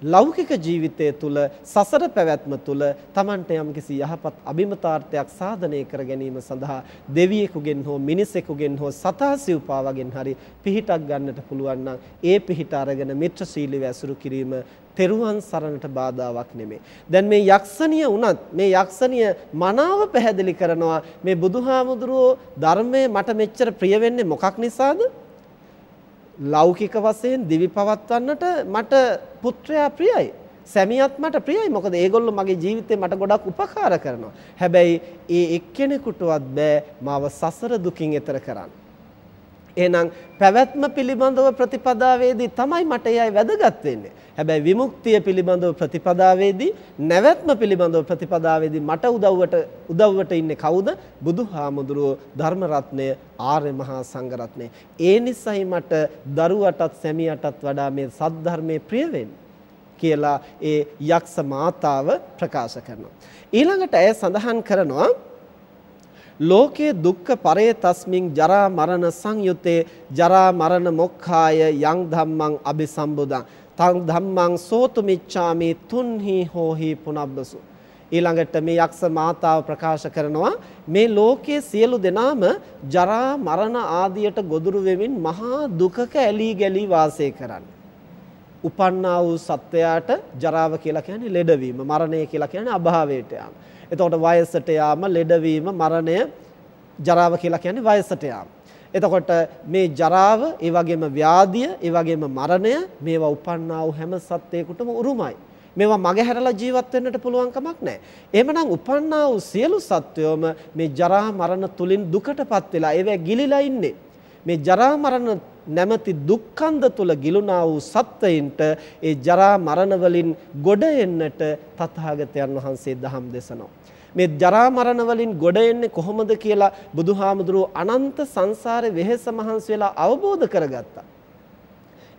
ලෞකික ජීවිතය තුළ සසර පැවැත්ම තුළ Tamante යම්කිසි යහපත් අභිමතාර්ථයක් සාධනය කර ගැනීම සඳහා දෙවියෙකුගෙන් හෝ මිනිසෙකුගෙන් හෝ සතා සිව්පාවගෙන් හරි පිහිටක් ගන්නට පුළුවන් නම් ඒ පිහිට අරගෙන මිත්‍රශීලීව ඇසුරු කිරීම තෙරුවන් සරණට බාධාවක් නෙමෙයි. දැන් මේ යක්ෂණිය වුණත් මේ යක්ෂණිය මනාව පැහැදිලි කරනවා මේ බුදුහාමුදුරුවෝ ධර්මයේ මට මෙච්චර ප්‍රිය වෙන්නේ මොකක් නිසාද? ලෞකික වශයෙන් දිවි පවත්වන්නට මට පුත්‍රයා ප්‍රියයි. සැමියාත් මට ප්‍රියයි. මොකද ඒගොල්ලෝ මගේ ජීවිතේ මට ගොඩක් උපකාර කරනවා. හැබැයි ඒ එක්කෙනෙකුටවත් බෑ මාව සසර දුකින් එතර කරන්න. එහෙනම් පැවැත්ම පිළිබඳව ප්‍රතිපදාවේදී තමයි මට එයයි වැදගත් වෙන්නේ. හැබැයි විමුක්තිය පිළිබඳව ප්‍රතිපදාවේදී නැවැත්ම පිළිබඳව ප්‍රතිපදාවේදී මට උදව්වට උදව්වට ඉන්නේ කවුද? බුදුහාමුදුරුවෝ ධර්ම රත්නය ආර්ය මහා සංඝ රත්නය. ඒ නිසයි මට දරුවටත් සැමියටත් වඩා මේ සද්ධර්මයේ ප්‍රිය කියලා ඒ යක්ෂ මාතාව ප්‍රකාශ කරනවා. ඊළඟට ඇය සඳහන් කරනවා ලෝකේ දුක්ඛ පරේ තස්මින් ජරා මරණ සංයුතේ ජරා මරණ මොක්ඛාය යං ධම්මං අபிසම්බුදං තං ධම්මං සෝතු මිච්ඡාමි තුන්හි හෝහි පුනබ්බසු ඊළඟට මේ යක්ෂ මාතාව ප්‍රකාශ කරනවා මේ ලෝකයේ සියලු දෙනාම ජරා මරණ ආදියට ගොදුරු වෙමින් මහා දුකක ඇලී ගැලී වාසය කරන්නේ. උපන්නා වූ සත්වයාට ජරාව කියලා කියන්නේ ලෙඩවීම, මරණය කියලා කියන්නේ අභාවයට යාම. එතකොට වයසට යාම, ලෙඩවීම, මරණය, ජරාව කියලා කියන්නේ වයසට යාම. එතකොට මේ ජරාව, ඒ වගේම ව්‍යාධිය, ඒ වගේම මරණය මේවා උපන්නා වූ හැම සත්වයකටම උරුමයි. මේවා මගහැරලා ජීවත් වෙන්නට පුළුවන් කමක් නැහැ. එහෙමනම් උපන්නා වූ සියලු සත්වයෝම මේ ජරා මරණ තුලින් දුකටපත් වෙලා ඒවා ගිලිලා ඉන්නේ. මේ ජරා මරණ නැමැති දුක්ඛන්ද තුල ගිලුණා වූ සත්වයින්ට ඒ ජරා මරණ වලින් ගොඩ එන්නට තථාගතයන් වහන්සේ දහම් දෙසනවා. මේ ජරා මරණ වලින් ගොඩ එන්නේ කොහොමද කියලා බුදුහාමුදුරුවෝ අනන්ත සංසාරේ වෙහෙස මහන්සි වෙලා අවබෝධ කරගත්තා.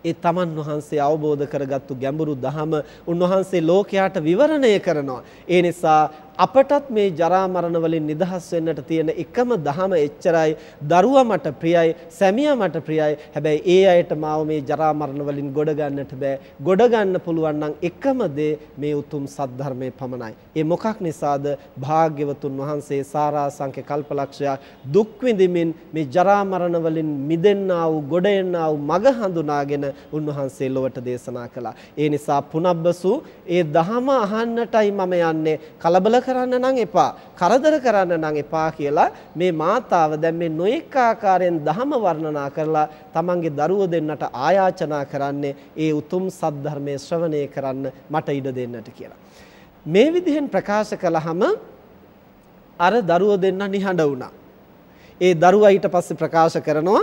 ඒ තමන් වහන්සේ අවබෝධ කරගත්තු ගැඹුරු දහම උන්වහන්සේ ලෝකයාට විවරණය කරනවා. ඒ නිසා අපටත් මේ ජරා මරණ වලින් නිදහස් වෙන්නට තියෙන එකම දහම එච්චරයි. දරුවා මට ප්‍රියයි සැමියා මට ප්‍රියයි. හැබැයි ඒ අයට මාව මේ ජරා මරණ වලින් ගොඩ ගන්නට බෑ. ගොඩ ගන්න පුළුවන් නම් එකම දේ මේ උතුම් සද්ධර්මයේ පමණයි. ඒ මොකක් නිසාද? භාග්‍යවතුන් වහන්සේ සාරාංශක කල්පලක්ෂයක් දුක් විඳිමින් මේ ජරා මරණ වලින් මිදෙන්නා වූ ගොඩ එන්නා වූ මඟ හඳුනාගෙන උන්වහන්සේ ලොවට දේශනා කළා. ඒ නිසා පුනබ්බසු ඒ දහම අහන්නටයි මම යන්නේ. කලබල කරන්න නම් එපා. කරදර කරන්න නම් එපා කියලා මේ මාතාව දැන් මේ නොඑක ආකාරයෙන් ධහම වර්ණනා කරලා තමන්ගේ දරුවෝ දෙන්නට ආයාචනා කරන්නේ ඒ උතුම් සද්ධර්මයේ ශ්‍රවණය කරන්න මට ඉඩ දෙන්නට කියලා. මේ විදිහෙන් ප්‍රකාශ කළාම අර දරුවෝ දෙන්න නිහඬ වුණා. ඒ දරුවා ඊට පස්සේ ප්‍රකාශ කරනවා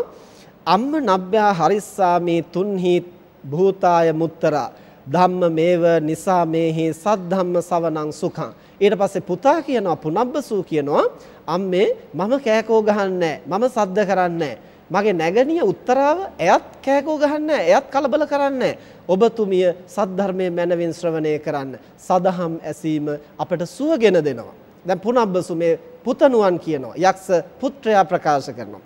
අම්ම නබ්බ්‍යා හරිස්සාමේ තුන්හි භූතාය මුත්තරා ධම්ම මේව නිසා මේහි සද්ධම්ම සවනං සුඛං. ඊට පස්සේ පුතා කියනවා පුනබ්බසූ කියනවා අම්මේ මම කෑකෝ ගහන්නේ මම සද්ද කරන්නේ මගේ නැගණිය උත්තරාව එයත් කෑකෝ ගහන්නේ එයත් කලබල කරන්නේ ඔබතුමිය සද්ධර්මයේ මනවින් ශ්‍රවණය කරන්න. සදහම් ඇසීම අපට සුවගෙන දෙනවා. දැන් පුනබ්බසු මේ පුතණුවන් කියනවා. යක්ෂ පුත්‍රයා ප්‍රකාශ කරනවා.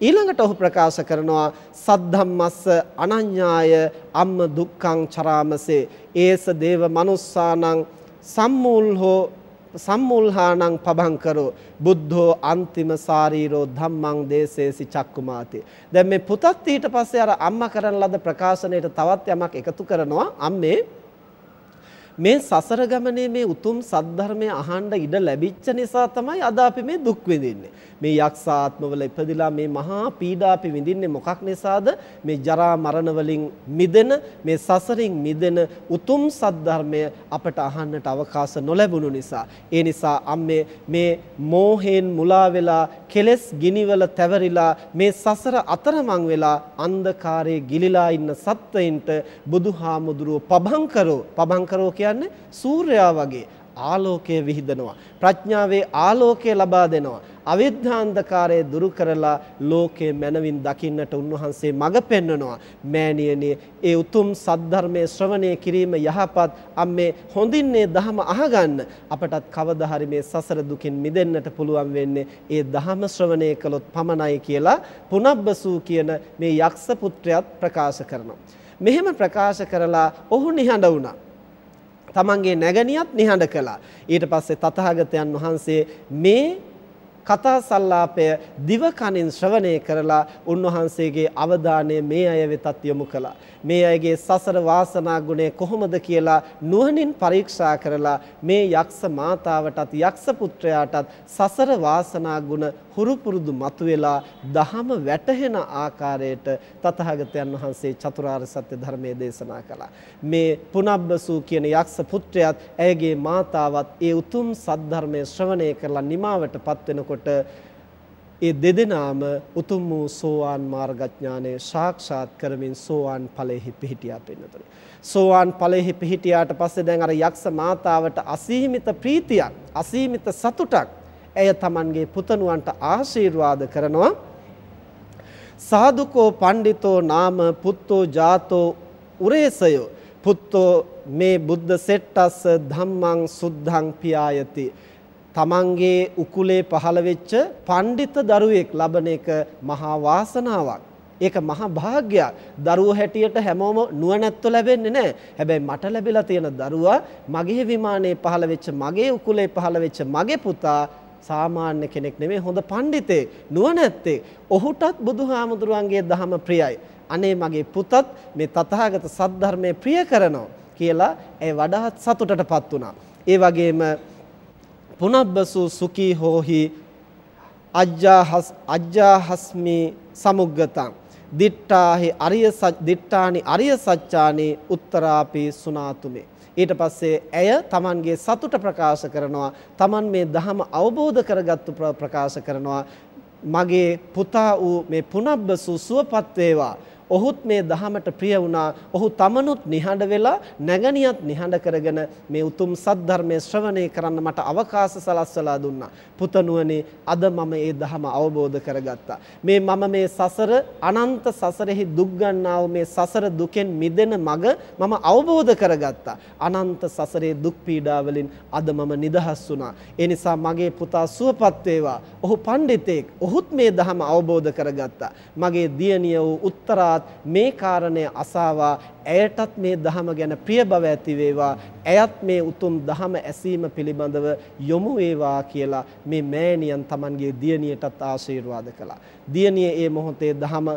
ඊළඟට ඔහු ප්‍රකාශ කරනවා සද්ධම්මස්ස අනඤ්ඤාය අම්ම දුක්ඛං චරාමසේ. ඒස දේව මනුස්සානං සම්මූල් හෝ සම්මුල්හානං පබංකරෝ බුද්ධෝ අන්තිම සාරීරෝ ධම්මං දේසේසි චක්කුමාති. දැන් මේ පුතත් ඊට පස්සේ අර අම්මා කරන ලද ප්‍රකාශනයට තවත් යමක් එකතු කරනවා. අම්මේ මේ සසර ගමනේ මේ උතුම් සද්ධර්මය අහන්න ඉඩ ලැබිච්ච නිසා තමයි අද අපි මේ දුක් විඳින්නේ. මේ යක්ෂාත්මවල ඉපදිලා මේ මහා පීඩා අපි විඳින්නේ මොකක් නිසාද? මේ ජරා මරණ වලින් මිදෙන මේ සසරින් මිදෙන උතුම් සද්ධර්මය අපට අහන්නට අවකාශ නොලැබුණු නිසා. ඒ නිසා අම්මේ මේ මෝහෙන් මුලා වෙලා කෙලස් ගිනිවල තැවරිලා මේ සසර අතරමං වෙලා අන්ධකාරයේ ගිලිලා ඉන්න සත්වයින්ට බුදුහාමුදුරුව පබංකරෝ පබංකරෝ කියන්නේ සූර්යයා වගේ ආලෝකය විහිදනවා. ප්‍රඥාවේ ආලෝකය ලබා දෙනවා. අවිද්‍යාන්ධකාරය දුරු කරලා ලෝකේ මනවින් දකින්නට උන්වහන්සේ මඟ පෙන්වනවා. මෑණියනි ඒ උතුම් සද්ධර්මයේ ශ්‍රවණය කිරීම යහපත්. අම්මේ හොඳින් මේ ධහම අහගන්න. අපටත් කවදා හරි මේ සසර දුකින් මිදෙන්නට පුළුවන් වෙන්නේ ඒ ධහම ශ්‍රවණය කළොත් පමණයි කියලා පුනබ්බසූ කියන මේ යක්ෂ පුත්‍රයාත් ප්‍රකාශ කරනවා. මෙහෙම ප්‍රකාශ කරලා ඔහු නිහඬ වුණා. තමන්ගේ නැගණියත් නිහඬ කළා. ඊට පස්සේ තථාගතයන් වහන්සේ මේ කතා සල්ලාපය දිව කනින් ශ්‍රවණය කරලා උන්වහන්සේගේ අවධානය මේ අය වෙතත් යොමු කළා. මේ අයගේ සසර වාසනා ගුණය කොහොමද කියලා නුවණින් පරීක්ෂා කරලා මේ යක්ෂ මාතාවටත් යක්ෂ පුත්‍රයාටත් සසර වාසනා ගුණ හුරු පුරුදු මතුවෙලා දහම වැටහෙන ආකාරයට තථාගතයන් වහන්සේ චතුරාර්ය සත්‍ය ධර්මයේ දේශනා කළා. මේ පුනබ්බසූ කියන යක්ෂ පුත්‍රයාත් ඇයගේ මාතාවත් ඒ උතුම් සද්ධර්මයේ ශ්‍රවණය කරලා නිමාවටපත් වෙනකොට ඒ දෙදෙනාම උතුම් වූ සෝවාන් මාර්ගඥානය සාක්ෂාත් කරමින් සෝවාන් ඵලෙහි පිහිටියා පින්නතුනි. සෝවාන් ඵලෙහි පිහිටියාට පස්සේ දැන් අර යක්ෂ මාතාවට අසීමිත ප්‍රීතියක්, අසීමිත සතුටක් ඇය Tamanගේ පුතණුවන්ට ආශිර්වාද කරනවා. සාදුකෝ පණ්ඩිතෝ නාම පුත්තෝ ජාතෝ උරේසයෝ පුත්තෝ මේ බුද්ධ සෙට්ටස්ස ධම්මං සුද්ධං පියායති තමන්ගේ උකුලේ පහළ වෙච්ච පඬිත දරුවෙක් ලබන එක මහා වාසනාවක්. ඒක මහා භාග්‍යයක්. දරුවෝ හැටියට හැමෝම නුවණැත්තෝ ලැබෙන්නේ නැහැ. හැබැයි මට ලැබිලා තියෙන දරුවා මගේ විමානයේ පහළ වෙච්ච මගේ උකුලේ පහළ වෙච්ච මගේ පුතා සාමාන්‍ය කෙනෙක් නෙමෙයි හොඳ පඬිතේ නුවණැත්තේ. ඔහුටත් බුදුහාමුදුරුවන්ගේ දහම ප්‍රියයි. අනේ මගේ පුතත් මේ තථාගත සද්ධර්මයේ ප්‍රිය කරනවා කියලා ඒ වඩාත් සතුටටපත් වුණා. ඒ වගේම පුනබ්බසු සුඛී හෝහි අජ්ජාහස් අජ්ජාහස්මි සමුග්ගතං දිට්ඨාහි අරිය සච් දිට්ඨානි අරිය සත්‍යානි උත්තරාපි සුනාතුමේ ඊට පස්සේ ඇය Tamanගේ සතුට ප්‍රකාශ කරනවා. Taman මේ ධහම අවබෝධ කරගත්තු ප්‍රකාශ කරනවා. මගේ පුතා වූ මේ පුනබ්බසු සුවපත් වේවා. ඔහුත් මේ දහමට ප්‍රිය වුණා. ඔහු තමනුත් නිහඬ වෙලා නැගණියත් නිහඬ කරගෙන මේ උතුම් සද්ධර්මයේ ශ්‍රවණය කරන්න මට අවකාශ සලස්වලා දුන්නා. පුතණුවනේ අද මම මේ දහම අවබෝධ කරගත්තා. මේ මම මේ සසර අනන්ත සසරෙහි දුක් ගන්නා මේ සසර දුකෙන් මිදෙන මඟ මම අවබෝධ කරගත්තා. අනන්ත සසරේ දුක් පීඩා වලින් අද මම නිදහස් වුණා. ඒ නිසා මගේ පුතා සුවපත් වේවා. ඔහු පඬිතෙක්. ඔහුත් මේ දහම අවබෝධ කරගත්තා. මගේ දියණිය වූ උත්තරා වතාවත් මේ කාරණය අසාවා ඇයටත් මේ දහම ගැන ප්‍රිය බව ඇති වේවා ඇයත් මේ උතුම් දහම ඇසීම පිළිබඳව යොමු වේවා කියලා මේ මෑණියන් Tamanගේ දියණියටත් ආශිර්වාද කළා. දියණිය ඒ මොහොතේ දහම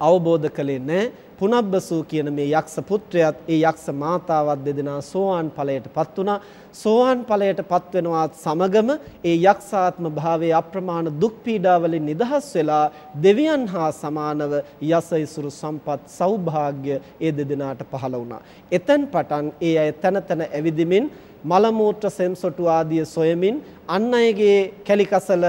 අවබෝධ කළේ නැහැ. පුනබ්බසූ කියන මේ යක්ෂ පුත්‍රයාත් ඒ යක්ෂ මාතාවත් දෙදෙනා සෝවාන් ඵලයටපත් වුණා. සෝවාන් ඵලයටපත් වෙනවත් සමගම ඒ යක්ෂාත්ම භාවයේ අප්‍රමාණ දුක් පීඩා වලින් නිදහස් වෙලා දෙවියන් හා සමානව යසයිසුරු සම්පත් සෞභාග්‍ය ඒ දෙදෙනාට පහළ වුණා. එතෙන් පටන් ඒ අය තන තන ඇවිදිමින් මල මූත්‍ර සෙම්සොටු ආදිය සොයමින් අන් අයගේ කැලිකසල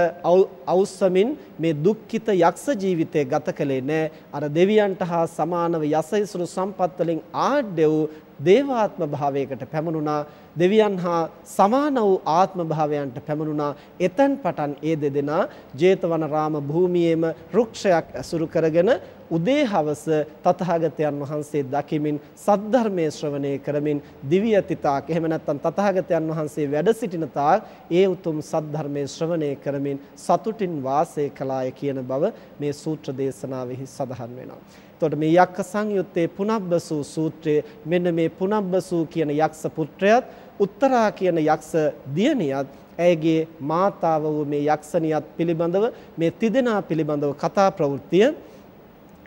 අවුස්සමින් මේ දුක්ඛිත යක්ෂ ජීවිතය ගත කළේ නැහැ අර දෙවියන්ට හා සමානව යසයිසුරු සම්පත් වලින් ආඩ්‍ය වූ දේවාත්ම භාවයකට පැමුණුණා. දෙවියන් හා සමාන වූ ආත්ම භාවයන්ට පැමුණුණා. එතෙන් පටන් ඒ දෙදෙනා ජේතවනාරාම භූමියේම රුක්ෂයක් ඇසුරු කරගෙන උදේ හවස තථාගතයන් වහන්සේ දකිමින් සද්ධර්මයේ ශ්‍රවණය කරමින් දිව්‍ය තිතාක් එහෙම නැත්නම් තථාගතයන් වහන්සේ වැඩ සිටින තාක් ඒ උතුම් සද්ධර්මයේ ශ්‍රවණය කරමින් සතුටින් වාසය කළාය කියන බව මේ සූත්‍ර දේශනාවෙහි සඳහන් වෙනවා. එතකොට මේ යක්ක සංයුත්තේ පුනබ්බසූ සූත්‍රයේ මෙන්න මේ පුනබ්බසූ කියන යක්ෂ පුත්‍රයාත් උත්තරා කියන යක්ෂ දියණියත් ඇයගේ මාතාව වූ මේ යක්ෂණියත් පිළිබඳව මේ තිදෙනා පිළිබඳව කතා ප්‍රවෘත්තිය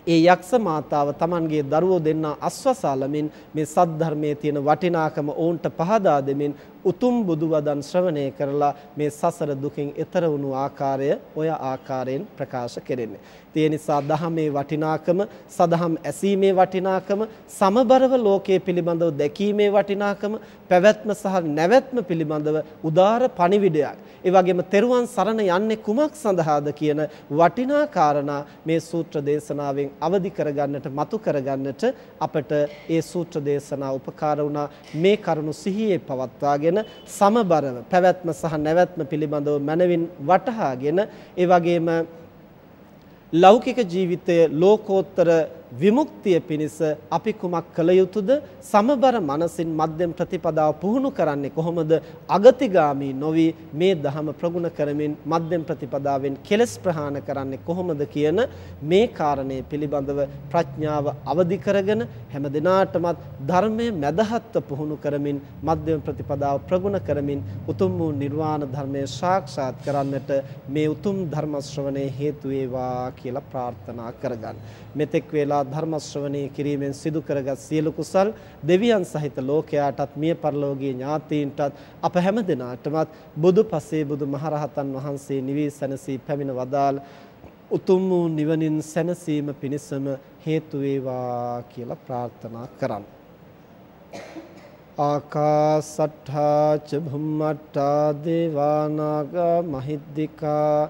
ඒ යක්ෂ මාතාව Tamanගේ දරුවෝ දෙන්නා අස්වසාලමින් මේ සද්ධර්මයේ තියෙන වටිනාකම ඔවුන්ට පහදා දෙමින් උතුම් බුදු වදන් ශ්‍රවණය කරලා මේ සසර දුකින් එතර වුණු ආකාරය ඔය ආකාරයෙන් ප්‍රකාශ කෙරෙන්නේ. ඒ නිසා දහමේ වටිනාකම, සදහම් ඇසීමේ වටිනාකම, සමබරව ලෝකයේ පිළිබඳව දැකීමේ වටිනාකම, පැවැත්ම සහ නැවැත්ම පිළිබඳව උදාර පණිවිඩයක්. ඒ වගේම තෙරුවන් සරණ යන්නේ කුමක් සඳහාද කියන වටිනා කාරණා මේ සූත්‍ර දේශනාවෙන් අවදි කරගන්නට, මතු කරගන්නට අපට ඒ සූත්‍ර දේශනා උපකාර වුණා. මේ කරුණු සිහියේ පවත්වාගෙන සමබරව පැවැත්ම සහ නැවැත්ම පිළිබඳව මනවින් වටහාගෙන ඒ වගේම ලෞකික ජීවිතය ලෝකෝත්තර විමුක්තිය පිණිස අපි කුමක් කළ යුතුද සමබර මනසින් මධ්‍යම ප්‍රතිපදාව පුහුණු කරන්නේ කොහොමද අගතිගාමී නොවි මේ ධහම ප්‍රගුණ කරමින් මධ්‍යම ප්‍රතිපදාවෙන් කෙලස් ප්‍රහාණ කරන්නේ කොහොමද කියන මේ කාරණේ පිළිබඳව ප්‍රඥාව අවදි කරගෙන හැම දිනාටමත් ධර්මයේ මැදහත්ව පුහුණු කරමින් මධ්‍යම ප්‍රතිපදාව ප්‍රගුණ කරමින් උතුම් වූ නිර්වාණ ධර්මය සාක්ෂාත් කරන්නට මේ උතුම් ධර්ම ශ්‍රවණේ හේතු වේවා කියලා ප්‍රාර්ථනා කරගන්න. මෙතෙක් වේලා ධර්ම ශ්‍රවණී කිරීමෙන් සිදු කරගත් සියලු කුසල් දෙවියන් සහිත ලෝකයාටත් මිය පරලෝකීය ඥාතීන්ටත් අප හැම දිනාටමත් බුදු පසේ බුදු මහරහතන් වහන්සේ නිවී සැනසී පැමිණ වදාළ උතුම් වූ නිවනින් සැනසීම පිණිසම හේතු වේවා කියලා ප්‍රාර්ථනා කරමු. ආකාසට්ඨා ච භුම්මට්ඨා දේවානාගා මහිද්దికා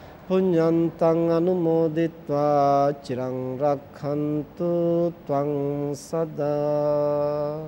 පුඤ්ඤන්තං අනුමෝදිත්වා චිරං රක්ඛන්තු ත්වං සදා